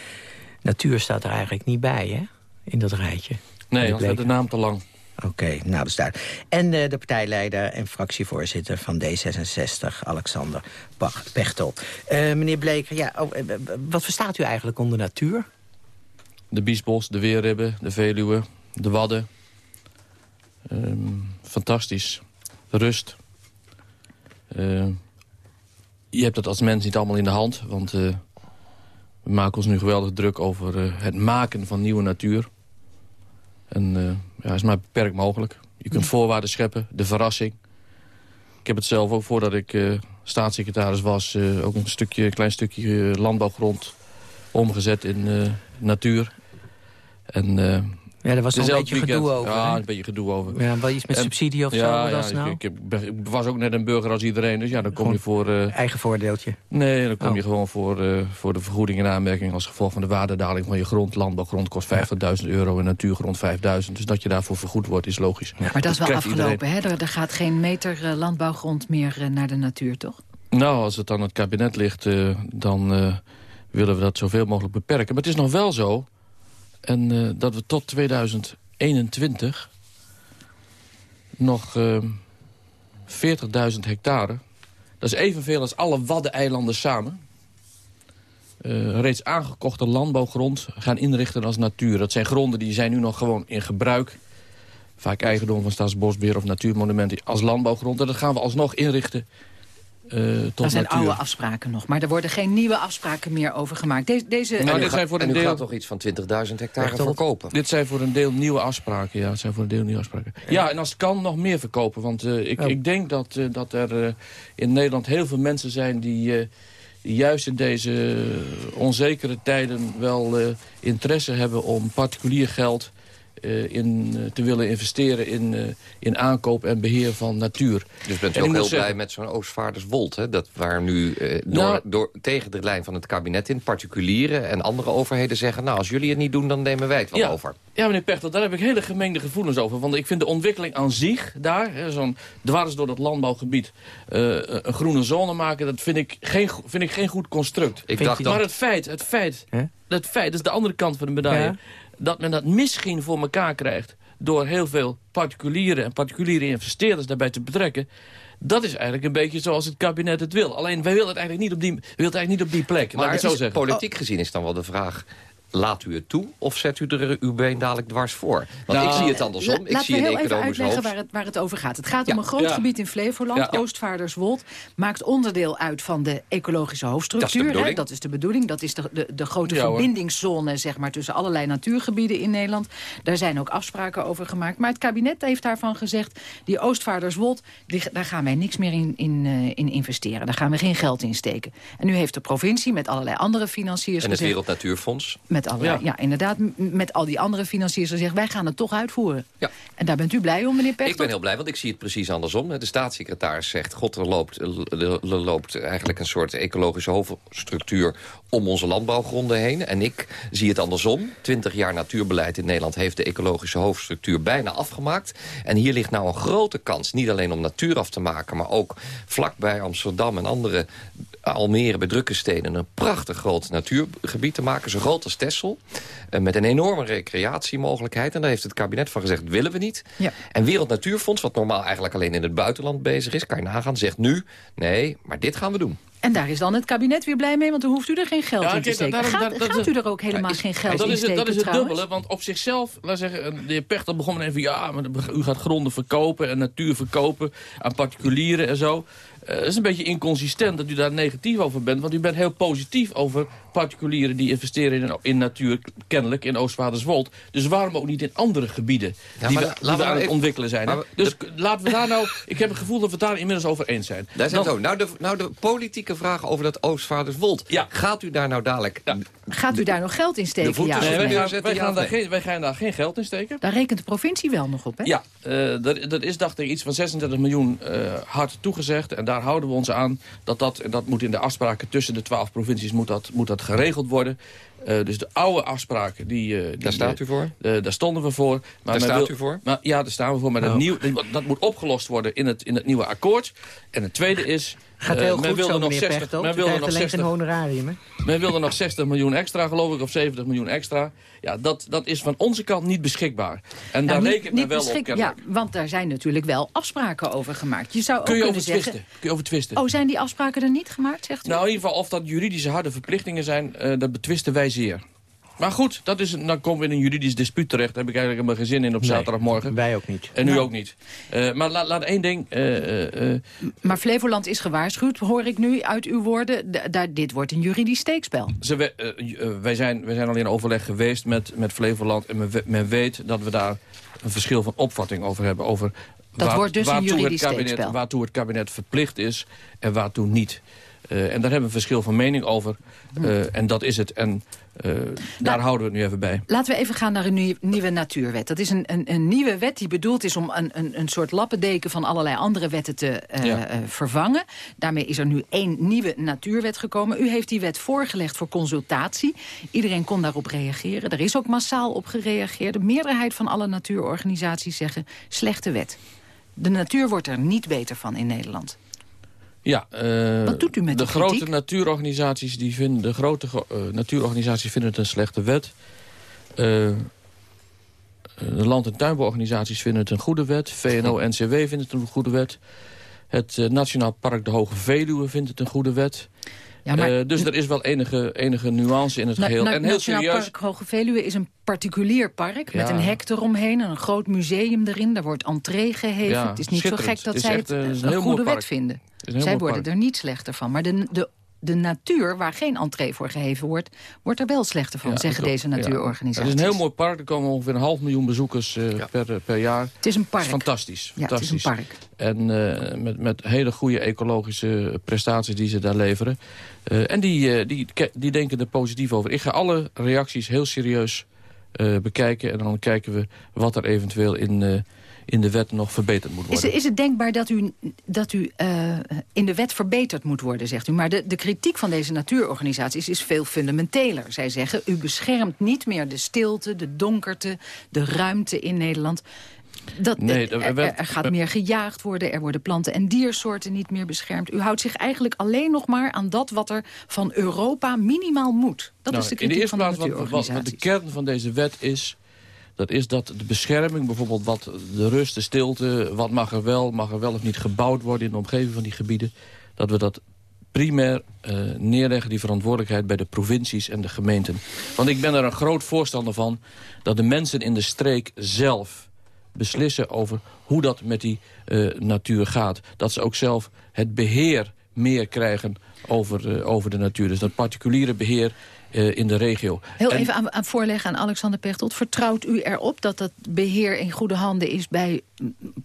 S8: Natuur staat er eigenlijk niet bij, hè? In dat rijtje.
S9: Nee, want de naam te lang.
S8: Oké, nou dat is duidelijk. En uh, de partijleider en fractievoorzitter van D66, Alexander Pechtel. Uh, meneer Bleker, ja, oh, wat verstaat u eigenlijk onder natuur?
S9: De Biesbos, de Weerribben, de Veluwe, de Wadden. Um, fantastisch. Rust. Je hebt dat als mens niet allemaal in de hand. Want we maken ons nu geweldig druk over uh, het maken van nieuwe natuur. En ja, is maar beperkt mogelijk. Je kunt voorwaarden scheppen, de verrassing. Ik heb het zelf ook voordat ik staatssecretaris was... ook een stukje, klein stukje landbouwgrond omgezet in natuur. En
S8: ja, daar was dus een beetje gedoe over.
S9: Ja, een beetje gedoe over.
S8: Ja, wel iets met subsidie of
S9: ja,
S8: zo?
S9: Ja,
S8: nou?
S9: ik, ik, was ook net een burger als iedereen, dus ja, dan kom je voor... Uh,
S8: eigen voordeeltje?
S9: Nee, dan kom oh. je gewoon voor, uh, voor de vergoeding in aanmerking... als gevolg van de waardedaling van je grond. Landbouwgrond kost 50.000 euro en natuurgrond 5.000. Dus dat je daarvoor vergoed wordt, is logisch.
S10: Ja, maar dat is wel afgelopen, hè? Er, er, gaat geen meter uh, landbouwgrond meer naar de natuur, toch?
S9: Nou, als het aan het kabinet ligt, dan willen we dat zoveel mogelijk beperken. Maar het is nog wel zo... En dat we tot 2000 21 nog uh, ehm, 40.000 hectare. Dat is evenveel als alle Waddeneilanden samen. Uh, reeds aangekochte landbouwgrond gaan inrichten als natuur. Dat zijn gronden die zijn nu nog gewoon in gebruik. Vaak eigendom van Staatsbosbeheer of natuurmonumenten als landbouwgrond. En dat gaan we alsnog inrichten uh,
S10: er zijn oude afspraken nog, maar er worden geen nieuwe afspraken meer over gemaakt. Deze, deze...
S11: Nou, dit zijn voor een deel... gaat toch iets van 20.000 hectare verkopen?
S9: Dit zijn voor een deel nieuwe afspraken, ja. Het zijn voor een deel nieuwe afspraken. Ja, en als het kan, nog meer verkopen. Want uh, ik, ik denk dat, uh, dat er in Nederland heel veel mensen zijn... die, die juist in deze onzekere tijden wel interesse hebben om particulier geld uh, in, uh, te willen investeren in, uh, in aankoop en beheer van natuur.
S11: Dus bent u ook heel blij met zo'n Oostvaarderswold, hè? Dat waar nu door, nou, door, tegen de lijn van het kabinet in particulieren en andere overheden zeggen... nou, als jullie het niet doen, dan nemen wij het wel
S9: ja,
S11: over.
S9: Ja, meneer Pechtel, daar heb ik hele gemengde gevoelens over. Want ik vind de ontwikkeling aan zich daar, zo'n dwars door dat landbouwgebied... een groene zone maken, dat vind ik geen, vind ik geen goed construct.
S11: Ik dacht
S9: maar het feit, het feit, het feit, dat is de andere kant van de medaille... Ja? Dat men dat misschien voor elkaar krijgt... door heel veel particuliere en particuliere investeerders daarbij te betrekken... Dat is eigenlijk een beetje zoals het kabinet het wil. Alleen wij willen het eigenlijk niet op die, willen het eigenlijk niet op die plek.
S11: Maar
S9: het
S11: zo
S9: zeggen.
S11: politiek gezien is dan wel de vraag laat u het toe of zet u er uw been dadelijk dwars voor? Want nou, ik zie het andersom. ik zie
S10: een
S11: economisch
S10: hoofd. Waar het, waar het over gaat. Het gaat om een groot gebied in Flevoland, ja. Oostvaarderswold. Maakt onderdeel uit van de ecologische hoofdstructuur. Dat is, dat is de bedoeling. Dat is de, de, de grote verbindingszone zeg maar, tussen allerlei natuurgebieden in Nederland. Daar zijn ook afspraken over gemaakt. Maar het kabinet heeft daarvan gezegd... die Oostvaarderswold, die, daar gaan wij niks meer in, in, uh, in investeren. Daar gaan we geen geld in steken. En nu heeft de provincie met allerlei andere financiers
S11: En het
S10: gezegd,
S11: Wereld Natuurfonds?
S10: Met allerlei, ja. ja. inderdaad. Met al die andere financiers gezegd, wij gaan het toch uitvoeren. Ja. En daar bent u blij om, meneer Pechtold?
S11: Ik ben heel blij, want ik zie het precies andersom. De staatssecretaris zegt, god, er loopt, er loopt eigenlijk een soort ecologische hoofdstructuur om onze landbouwgronden heen. En ik zie het andersom. Twintig jaar natuurbeleid in Nederland heeft de ecologische hoofdstructuur bijna afgemaakt. En hier ligt nou een grote kans, niet alleen om natuur af te maken... maar ook vlakbij Amsterdam en andere Almere bij drukke steden... een prachtig groot natuurgebied te maken, zo groot als Texel. Uh, met een enorme recreatiemogelijkheid. En daar heeft het kabinet van gezegd, willen we niet. Ja. En Wereld Natuurfonds, wat normaal eigenlijk alleen in het buitenland bezig is... kan je nagaan, zegt nu, nee, maar dit gaan we doen.
S10: En daar is dan het kabinet weer blij mee, want dan hoeft u er geen geld ja, in te steken. Daar, daar, gaat, gaat u er ook helemaal geen geld
S9: dat
S10: in
S9: is
S10: steken
S9: Dat is het dubbele, want op zichzelf, laat zeggen, de heer Pechter begon met even... ja, maar u gaat gronden verkopen en natuur verkopen aan particulieren en zo. Het uh, is een beetje inconsistent dat u daar negatief over bent. Want u bent heel positief over particulieren die investeren in, in natuur, kennelijk in Oostvaarderswold. Dus waarom ook niet in andere gebieden ja, die, we, die we aan het ontwikkelen zijn. We, dus de, laten we daar nou, ik heb het gevoel dat we het daar inmiddels over eens zijn.
S11: Daar zijn zo. Nou de, nou de politieke vraag over dat Oostvaarderswold. Ja. Gaat u daar nou dadelijk... Ja.
S10: Gaat u daar nog geld in steken?
S9: Ja, nee, wij, gaan, wij, gaan daar geen, wij gaan daar geen geld in steken.
S10: Daar rekent de provincie wel nog op, hè?
S9: Ja, uh, dat, dat, is dacht ik iets van 36 miljoen uh, hard toegezegd. En daar houden we ons aan. Dat, dat, dat moet in de afspraken tussen de 12 provincies moet dat, moet dat geregeld worden. Uh, dus de oude afspraken, die, uh, die
S11: daar staat u voor?
S9: Uh, daar stonden we voor.
S11: Maar daar staat u voor?
S9: Maar, ja, daar staan we voor. Maar dat, oh. nieuw, dat moet opgelost worden in het, in het nieuwe akkoord. En het tweede is...
S8: Gaat heel goed wilde zo, nog 60, Pechtold. Men wilde nog 60, een honorarium, hè?
S9: Men wilde nog 60 miljoen extra, geloof ik, of 70 miljoen extra. Ja, dat, dat is van onze kant niet beschikbaar. En nou, daar rekent men wel op,
S10: Ja, want daar zijn natuurlijk wel afspraken over gemaakt. Je zou
S9: Kun
S10: je
S9: ook over
S10: twisten?
S9: Zeggen, Kun je over twisten?
S10: Oh, zijn die afspraken er niet gemaakt, zegt u?
S9: Nou, in ieder geval of dat juridische harde verplichtingen zijn, uh, dat betwisten wij zeer. Maar goed, dat is, dan komen we in een juridisch dispuut terecht. Daar heb ik eigenlijk helemaal geen zin in op nee, zaterdagmorgen.
S8: Wij ook niet.
S9: En nu ook niet. Uh, maar laat, laat één ding... Uh, uh,
S10: maar Flevoland is gewaarschuwd, hoor ik nu uit uw woorden. Daar, dit wordt een juridisch steekspel.
S9: Ze, wij, zijn, wij zijn al in overleg geweest met, met Flevoland. En men, men weet dat we daar een verschil van opvatting over hebben. Over
S10: dat waar, wordt dus een juridisch
S9: het kabinet,
S10: steekspel.
S9: Waartoe het kabinet verplicht is en waartoe niet. Uh, en daar hebben we een verschil van mening over. Uh, en dat is het. En uh, nou, daar houden we het nu even bij.
S10: Laten we even gaan naar een nieuwe natuurwet. Dat is een, een, een, nieuwe wet die bedoeld is om een, een, een soort lappendeken... van allerlei andere wetten te ja. vervangen. Daarmee is er nu één nieuwe natuurwet gekomen. U heeft die wet voorgelegd voor consultatie. Iedereen kon daarop reageren. Er is ook massaal op gereageerd. De meerderheid van alle natuurorganisaties zeggen... slechte wet. De natuur wordt er niet beter van in Nederland.
S9: Ja, uh,
S10: Wat doet u met
S9: de,
S10: de
S9: grote natuurorganisaties die vinden, de grote uh, natuurorganisaties vinden het een slechte wet. Uh, de land- en tuinbouworganisaties vinden het een goede wet. VNO-NCW vindt het een goede wet. Het Nationaal Park de Hoge Veluwe vindt het een goede wet. Ja, maar, dus er is wel enige, enige nuance in het geheel.
S10: Na,
S9: en heel
S10: Nationaal
S9: serieus...
S10: Park Hoge Veluwe is een particulier park... met een hek eromheen en een groot museum erin. Daar wordt entree geheven.
S9: Ja,
S10: het is niet zo gek dat zij
S9: echt,
S10: het
S9: een,
S10: een,
S9: een
S10: goede
S9: wet
S10: vinden.
S9: Zij
S10: worden
S9: park.
S10: er niet slechter van. Maar de, de, de natuur, waar geen entree voor geheven wordt... wordt er wel slechter van,
S9: Ja,
S10: zeggen deze
S9: ja.
S10: natuurorganisaties.
S9: Het is een heel mooi park. Er komen ongeveer een half miljoen bezoekers eh, per, per jaar.
S10: Het is een park.
S9: Het is fantastisch.
S10: Ja, het is een
S9: fantastisch.
S10: park.
S9: En eh, met, met hele goede ecologische prestaties die ze daar leveren. Eh, en die, eh, die, die denken er positief over. Ik ga alle reacties heel serieus eh, bekijken. En dan kijken we wat er eventueel in, eh, in de wet nog verbeterd moet
S10: Is,
S9: worden.
S10: is het denkbaar dat u, dat u eh, in de wet verbeterd moet worden, zegt u? Maar de, de kritiek van deze natuurorganisaties is veel fundamenteler. Zij zeggen, u beschermt niet meer de stilte, de donkerte, de ruimte in Nederland. Dat,
S9: Nee,
S10: er,
S9: er
S10: er gaat meer gejaagd worden, er worden planten- en diersoorten niet meer beschermd. U houdt zich eigenlijk alleen nog maar aan dat wat er van Europa minimaal moet. Dat
S9: Nou,
S10: is de
S9: in de
S10: kritiek
S9: eerste
S10: van de
S9: plaats, wat, wat, wat
S10: natuurorganisaties.
S9: de kern van deze wet is... dat is dat de bescherming, bijvoorbeeld wat de rust, de stilte... wat mag er wel, mag er wel of niet gebouwd worden in de omgeving van die gebieden... dat we dat primair eh, neerleggen, die verantwoordelijkheid... bij de provincies en de gemeenten. Want ik ben er een groot voorstander van... dat de mensen in de streek zelf beslissen over hoe dat met die eh, natuur gaat. Dat ze ook zelf het beheer meer krijgen over, eh, over de natuur. Dus dat particuliere beheer eh, in de regio.
S10: Heel
S9: En-
S10: even aan, aan voorleggen aan Alexander Pechtold. Vertrouwt u erop dat dat beheer in goede handen is bij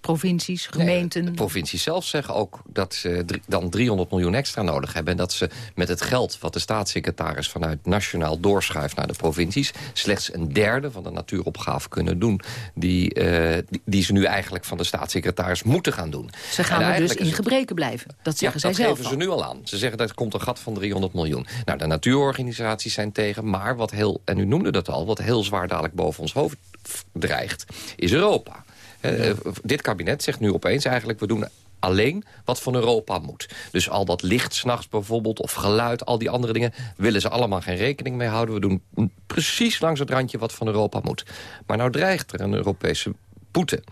S10: provincies, gemeenten?
S11: De provincies zelf zeggen ook dat ze dan 300 miljoen extra nodig hebben. En dat ze met het geld wat de staatssecretaris vanuit nationaal doorschuift naar de provincies... slechts een derde van de natuuropgave kunnen doen. Die, eh, die, ze nu eigenlijk van de staatssecretaris moeten gaan doen.
S10: Ze gaan er dus in gebreken blijven. Dat zeggen
S11: ja,
S10: zij
S11: dat
S10: zelf
S11: geven ze nu al aan. Ze zeggen dat er komt een gat van 300 miljoen. Nou, de natuurorganisaties zijn tegen. Maar wat heel, en u noemde dat al, wat heel zwaar dadelijk boven ons hoofd dreigt, is Europa. Eh, dit kabinet zegt nu opeens eigenlijk, we doen alleen wat van Europa moet. Dus al dat licht s'nachts bijvoorbeeld, of geluid, al die andere dingen... willen ze allemaal geen rekening mee houden. We doen precies langs het randje wat van Europa moet. Maar nou dreigt er een Europese boete.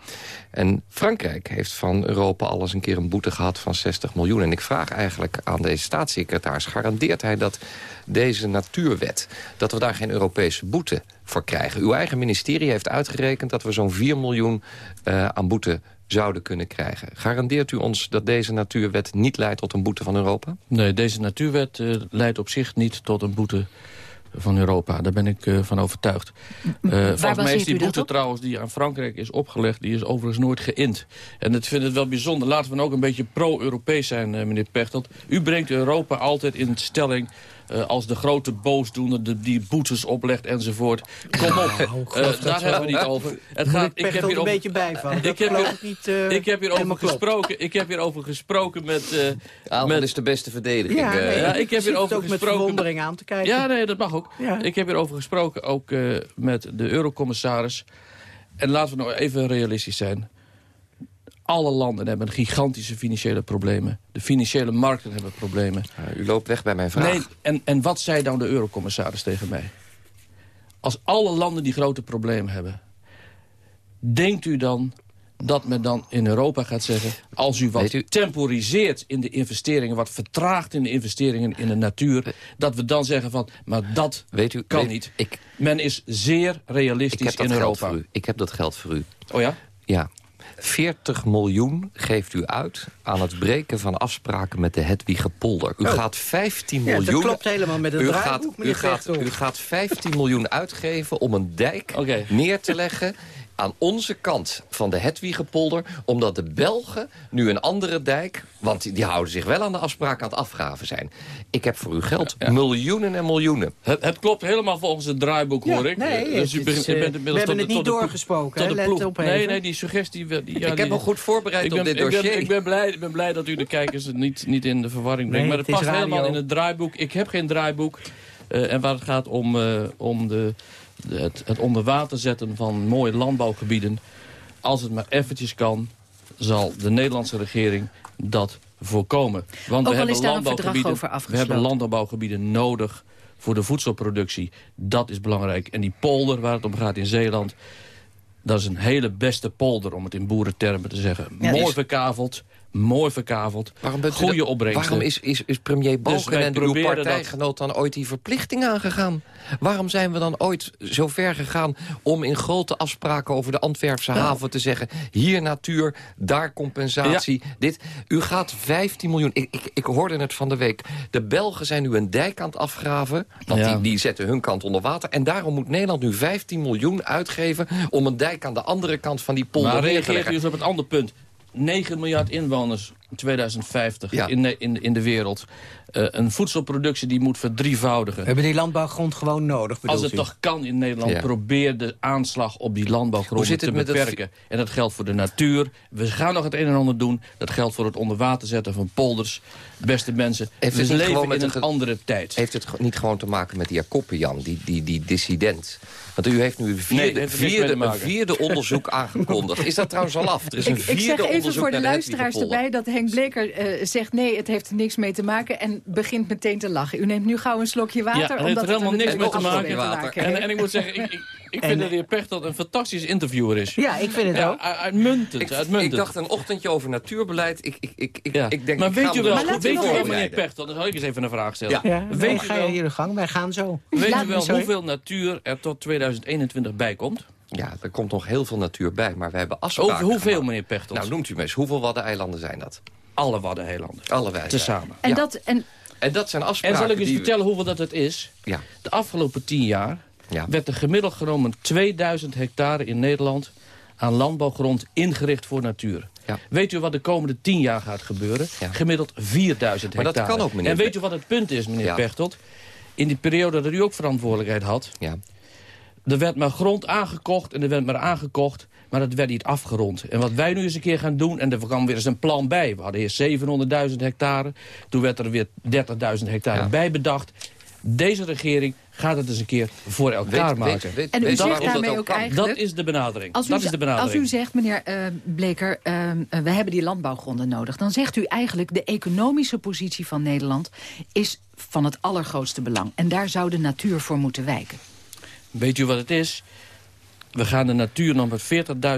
S11: En Frankrijk heeft van Europa al eens een keer een boete gehad van 60 miljoen. En ik vraag eigenlijk aan deze staatssecretaris... garandeert hij dat deze natuurwet, dat we daar geen Europese boete voor krijgen? Uw eigen ministerie heeft uitgerekend dat we zo'n 4 miljoen eh, aan boete zouden kunnen krijgen. Garandeert u ons dat deze natuurwet niet leidt tot een boete van Europa?
S9: Nee, deze natuurwet eh, leidt op zich niet tot een boete van Europa. Daar ben ik eh, van overtuigd. Eh volgens mij is die
S10: dat
S9: boete trouwens die aan Frankrijk is opgelegd... die is overigens nooit geïnd. En ik vind het wel bijzonder. Laten we dan ook een beetje pro-Europees zijn, eh, meneer Pechtold. U brengt Europa altijd in stelling eh, als de grote boosdoener de, die boetes oplegt enzovoort. Kom op, uh, daar hebben we niet over.
S8: Het gaat, ik, heb hier een beetje bij van.
S9: Ik heb, hier, niet, uh, ik heb hierover gesproken. Ik heb hierover gesproken met. Uh,
S11: met, is de beste verdediging.
S8: Ja, nee,
S9: ja ik heb hierover
S8: gesproken.
S9: met
S8: verwondering aan te kijken.
S9: Ja, nee, dat mag ook. Ja. Ik heb hierover gesproken ook met de eurocommissaris. En laten we nou even realistisch zijn. Alle landen hebben gigantische financiële problemen. De financiële markten hebben problemen.
S11: u loopt weg bij mijn vraag.
S9: Nee, en, en wat zei dan de eurocommissaris tegen mij? Als alle landen die grote problemen hebben... denkt u dan dat men dan in Europa gaat zeggen... als u wat u, temporiseert in de investeringen... wat vertraagt in de investeringen in de natuur... dat we dan zeggen van, maar dat weet u, kan weet, niet. Ik, men is zeer realistisch in Europa.
S11: Ik heb dat geld voor u.
S9: Oh ja?
S11: Ja, 40 miljoen geeft u uit aan het breken van afspraken met de Hedwigepolder. U oh. gaat 15 miljoen... Dat
S8: klopt helemaal met het
S11: u
S8: draaiboek,
S11: gaat, u gaat, u gaat 15 miljoen uitgeven om een dijk neer te leggen aan onze kant van de Hedwigepolder... omdat de Belgen nu een andere dijk... want die, die, houden zich wel aan de afspraak aan het afgraven zijn. Ik heb voor uw geld miljoenen en miljoenen.
S9: Het, het, klopt helemaal volgens het draaiboek, hoor ik.
S8: Nee, dus u bent, uh, bent we hebben het niet doorgesproken. Let op
S9: nee, nee, die suggestie... Die,
S11: ja, ik heb me goed voorbereid
S9: op
S11: dit dossier.
S9: Ik ben, ik ben, blij, ik ben blij dat u de kijkers niet, niet in de verwarring brengt. maar het, past helemaal in het draaiboek. Ik heb geen draaiboek. Uh, en waar het gaat om, uh, om de het, het onder water zetten van mooie landbouwgebieden... als het maar eventjes kan, zal de Nederlandse regering dat voorkomen. Want we hebben, landbouwgebieden, we hebben landbouwgebieden nodig voor de voedselproductie. Dat is belangrijk. En die polder waar het om gaat in Zeeland... dat is een hele beste polder, om het in boerentermen te zeggen. Mooi verkaveld, mooi verkaveld, waarom goede opbrengsten.
S11: Waarom is, is, is premier dus Balken dus en uw partijgenoot dan ooit die verplichting aangegaan? Waarom zijn we dan ooit zo ver gegaan om in grote afspraken over de Antwerpse haven te zeggen... hier natuur, daar compensatie, dit. U gaat 15 miljoen, ik, ik, ik hoorde het van de week. De Belgen zijn nu een dijk aan het afgraven, want die, die zetten hun kant onder water. En daarom moet Nederland nu 15 miljoen uitgeven... om een dijk aan de andere kant van die polder
S9: neer te leggen. Maar reageert u eens op het andere punt. 9 miljard inwoners in 2050 in, de, in, in de wereld. Uh, een voedselproductie die moet verdrievoudigen.
S8: We hebben die landbouwgrond gewoon nodig,
S9: Als het toch kan in Nederland, probeer de aanslag op die landbouwgrond te beperken. En dat geldt voor de natuur. We gaan nog het een en ander doen. Dat geldt voor het onder water zetten van polders. Beste mensen, Heeft we leven in een andere tijd.
S11: Heeft het niet gewoon te maken met die Jan, die, die, die dissident... Want u heeft nu een vierde, vierde, vierde onderzoek aangekondigd. Is dat trouwens al af? Er is een
S10: ik,
S11: vierde
S10: ik zeg
S11: even
S10: voor de luisteraars erbij dat Henk Bleker uh, zegt... nee, het heeft er niks mee te maken en begint meteen te lachen. U neemt nu gauw een slokje water. Ja,
S9: het heeft er helemaal niks mee te maken. En, en ik moet zeggen, ik, ik vind dat de heer Pechtold een fantastisch interviewer is.
S8: Ja, ik vind het ook.
S9: Uitmuntend, ik, uitmuntend.
S11: Ik dacht een ochtendje over natuurbeleid. Ik, ik, ik, ik,
S9: ja.
S11: ik denk,
S9: maar weet
S11: je
S9: wel, weet je wel meneer Pechtold, dan zal ik eens even een vraag stellen.
S8: Ja, weet je wel, hier gang, wij gaan zo.
S9: Weet je wel hoeveel natuur er tot 2021 bij komt?
S11: Ja, er komt nog heel veel natuur bij, maar we hebben afspraken
S9: Over hoeveel, meneer Pechtold?
S11: Nou, noemt u me eens. Hoeveel waddeneilanden zijn dat?
S9: Alle waddeneilanden.
S11: Alle wij.
S9: Tezamen.
S10: En, dat, en,
S11: en dat zijn afspraken
S9: En zal ik eens vertellen hoeveel dat het is?
S11: Ja.
S9: De afgelopen tien jaar ja. werd er gemiddeld genomen 2000 hectare in Nederland aan landbouwgrond ingericht voor natuur. Ja. Weet u wat de komende 10 jaar gaat gebeuren? Gemiddeld 4000 hectare.
S11: Maar dat kan ook, meneer.
S9: En weet u wat het punt is, meneer Pechtold? In die periode dat u ook verantwoordelijkheid had...
S11: Ja.
S9: er werd maar grond aangekocht en er werd maar aangekocht... maar het werd niet afgerond. En wat wij nu eens een keer gaan doen... en er kwam weer eens een plan bij. We hadden eerst 700.000 hectare. Toen werd er weer 30.000 hectare bij bedacht. Deze regering gaat het eens een keer voor elkaar maken.
S10: en u zegt daarmee ook, ook eigenlijk...
S9: Dat is de benadering.
S10: Als u,
S9: dat is de benadering.
S10: Als u zegt, meneer uh, Bleker, uh, we hebben die landbouwgronden nodig... dan zegt u eigenlijk, de economische positie van Nederland... is van het allergrootste belang. En daar zou de natuur voor moeten wijken.
S9: Weet u wat het is? We gaan de natuur nog met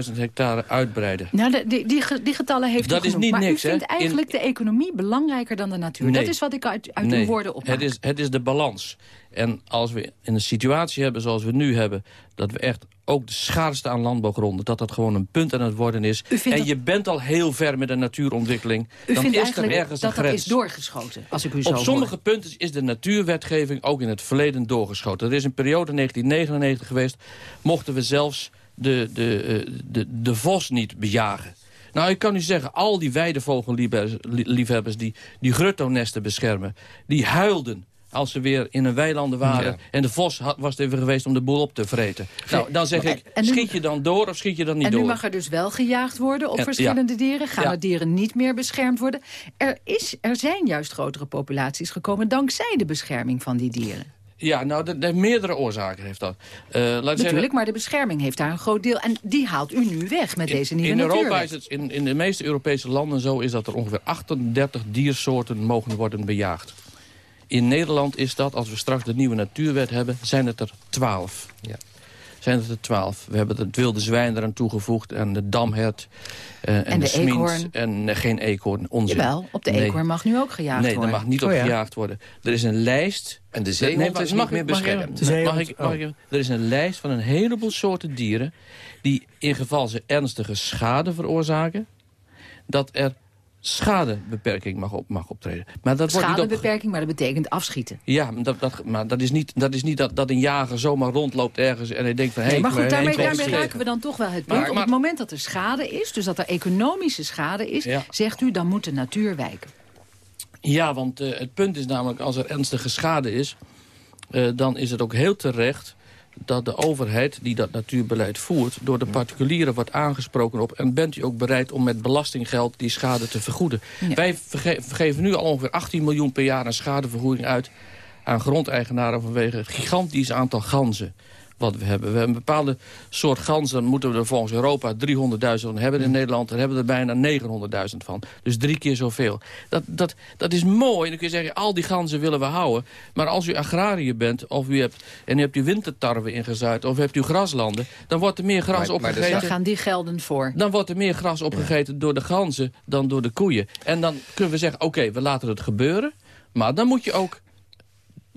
S9: 40.000 hectare uitbreiden.
S10: Nou, de, die, die, die, getallen heeft
S9: dat
S10: u
S9: is niet
S10: maar
S9: niks,
S10: u vindt eigenlijk de economie belangrijker dan de natuur.
S9: Nee.
S10: Dat is wat ik uit, uit uw woorden opmaak.
S9: Het is, het is de balans. En als we in een situatie hebben zoals we nu hebben... dat we echt ook de schaarste aan landbouwgronden... dat dat gewoon een punt aan het worden is. En je bent al heel ver met de natuurontwikkeling.
S10: U
S9: dan
S10: vindt
S9: is er ergens
S10: dat
S9: een grens.
S10: dat is doorgeschoten, als ik u zo
S9: Op sommige punten is de natuurwetgeving ook in het verleden doorgeschoten. Er is een periode 1999 geweest... mochten we zelfs de, de, de, de vos niet bejagen. Nou, ik kan u zeggen, al die weidevogelliefhebbers die, die gruttonesten beschermen... die huilden als ze weer in een weilanden waren...
S11: Ja.
S9: en de vos had, was even geweest om de boel op te vreten. Nou, dan zeg ik,
S10: en nu-
S9: schiet je dan door of schiet je dan niet
S10: En
S9: door?
S10: nu mag er dus wel gejaagd worden op
S9: En-
S10: verschillende
S9: ja.
S10: dieren. Gaan
S9: Ja.
S10: de dieren niet meer beschermd worden? Er, is, er zijn juist grotere populaties gekomen dankzij de bescherming van die dieren.
S9: Ja, nou, de, de meerdere oorzaken heeft dat. Eh,
S10: Natuurlijk,
S9: zeggen,
S10: maar de bescherming heeft daar een groot deel. En die haalt u nu weg met deze nieuwe
S9: in Europa
S10: natuurwet.
S9: is het in, in de meeste Europese landen zo is dat er ongeveer 38 diersoorten mogen worden bejaagd. In Nederland is dat, als we straks de nieuwe natuurwet hebben, zijn het er 12.
S11: Ja.
S9: Zijn het er 12. We hebben het wilde zwijn eraan toegevoegd en de damhert eh, en,
S10: de
S9: smint
S10: eekhoorn.
S9: En eh, geen eekhoorn, onzin.
S10: Jawel, op de
S9: Nee.
S10: eekhoorn mag nu ook gejaagd
S9: Nee,
S10: worden.
S9: daar mag niet op
S10: Oh ja.
S9: gejaagd worden. Er is een lijst...
S11: En de zeehond
S9: Nee,
S11: is
S9: mag
S11: niet meer
S9: ik- mag ik-
S11: beschermd.
S18: De zeehond,
S9: Mag ik, mag ik, er is een lijst van een heleboel soorten dieren... die in geval ze ernstige schade veroorzaken... dat er schadebeperking mag, op, mag optreden. Maar dat wordt niet
S10: Schadebeperking, maar dat betekent afschieten.
S9: ja, maar dat, dat, maar dat is niet dat, is niet dat, dat een jager zomaar rondloopt ergens... en hij denkt van... Hey,
S10: Nee, maar goed, daarmee, raken we dan toch wel het punt.
S9: Maar-
S10: Op
S9: maar-
S10: het moment dat er schade is, dus dat er economische schade is...
S9: Ja.
S10: zegt u, dan moet de natuur wijken.
S9: Ja, want eh, het punt is namelijk, als er ernstige schade is... eh, dan is het ook heel terecht dat de overheid die dat natuurbeleid voert... door de particulieren wordt aangesproken op... en bent u ook bereid om met belastinggeld die schade te vergoeden.
S10: Ja.
S9: Wij verge- geven nu al ongeveer 18 miljoen per jaar aan schadevergoeding uit... aan grondeigenaren vanwege het gigantisch aantal ganzen wat we hebben. We hebben een bepaalde soort gans, dan moeten we er volgens Europa 300.000 van hebben. In Nederland daar hebben we er bijna 900.000 van. Dus drie keer zoveel. Dat, dat, dat is mooi. Dan kun je zeggen, al die ganzen willen we houden. Maar als u agrariër bent, of u hebt, en u hebt uw wintertarwe ingezaaid... of u hebt uw graslanden, dan wordt er meer gras
S11: Maar- maar
S9: opgegeten.
S10: Dan gaan die gelden voor.
S9: Dan wordt er meer gras opgegeten door de ganzen dan door de koeien. En dan kunnen we zeggen, oké, we laten het gebeuren. Maar dan moet je ook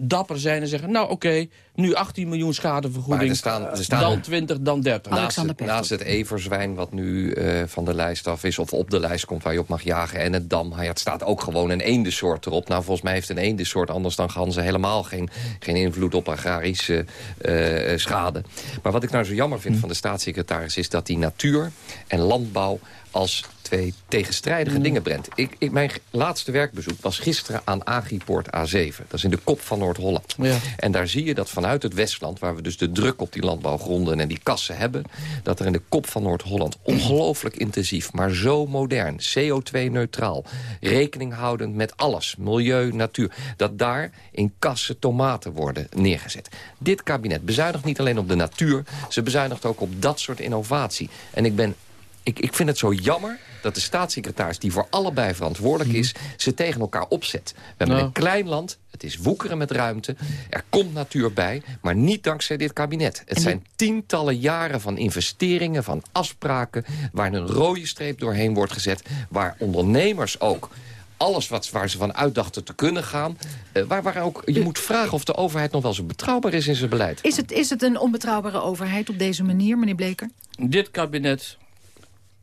S9: dapper zijn en zeggen... nou oké, nu 18 miljoen schadevergoeding,
S11: er staan- er staan
S9: dan
S11: op-
S9: 20, dan 30.
S11: Naast het, naast het everzwijn wat nu eh, van de lijst af is... of op de lijst komt waar je op mag jagen... en het dam, ja, het staat ook gewoon een eendensoort erop. Nou, volgens mij heeft een eendensoort anders dan ganzen... helemaal geen, geen invloed op agrarische eh, schade. Maar wat ik nou zo jammer vind van de staatssecretaris... is dat die natuur en landbouw als twee tegenstrijdige dingen brengt. Ik, ik, mijn laatste werkbezoek was gisteren aan Agripoort A7. Dat is in de kop van Noord-Holland.
S9: Ja.
S11: En daar zie je dat vanuit het Westland... waar we dus de druk op die landbouwgronden en die kassen hebben... dat er in de kop van Noord-Holland ongelooflijk intensief... maar zo modern, CO2-neutraal... rekening houdend met alles, milieu, natuur... dat daar in kassen tomaten worden neergezet. Dit kabinet bezuinigt niet alleen op de natuur... ze bezuinigt ook op dat soort innovatie. En ik ben ik, ik vind het zo jammer dat de staatssecretaris... die voor allebei verantwoordelijk is, ze tegen elkaar opzet. We hebben
S9: Nou.
S11: een klein land, het is woekeren met ruimte. Er komt natuur bij, maar niet dankzij dit kabinet. Het zijn tientallen jaren van investeringen, van afspraken... waar een rode streep doorheen wordt gezet. Waar ondernemers ook alles wat, waar ze van uitdachten te kunnen gaan... eh, waar, waar ook, je moet vragen of de overheid nog wel zo betrouwbaar is in zijn beleid.
S10: Is het, is het een onbetrouwbare overheid op deze manier, meneer Bleker?
S9: Dit kabinet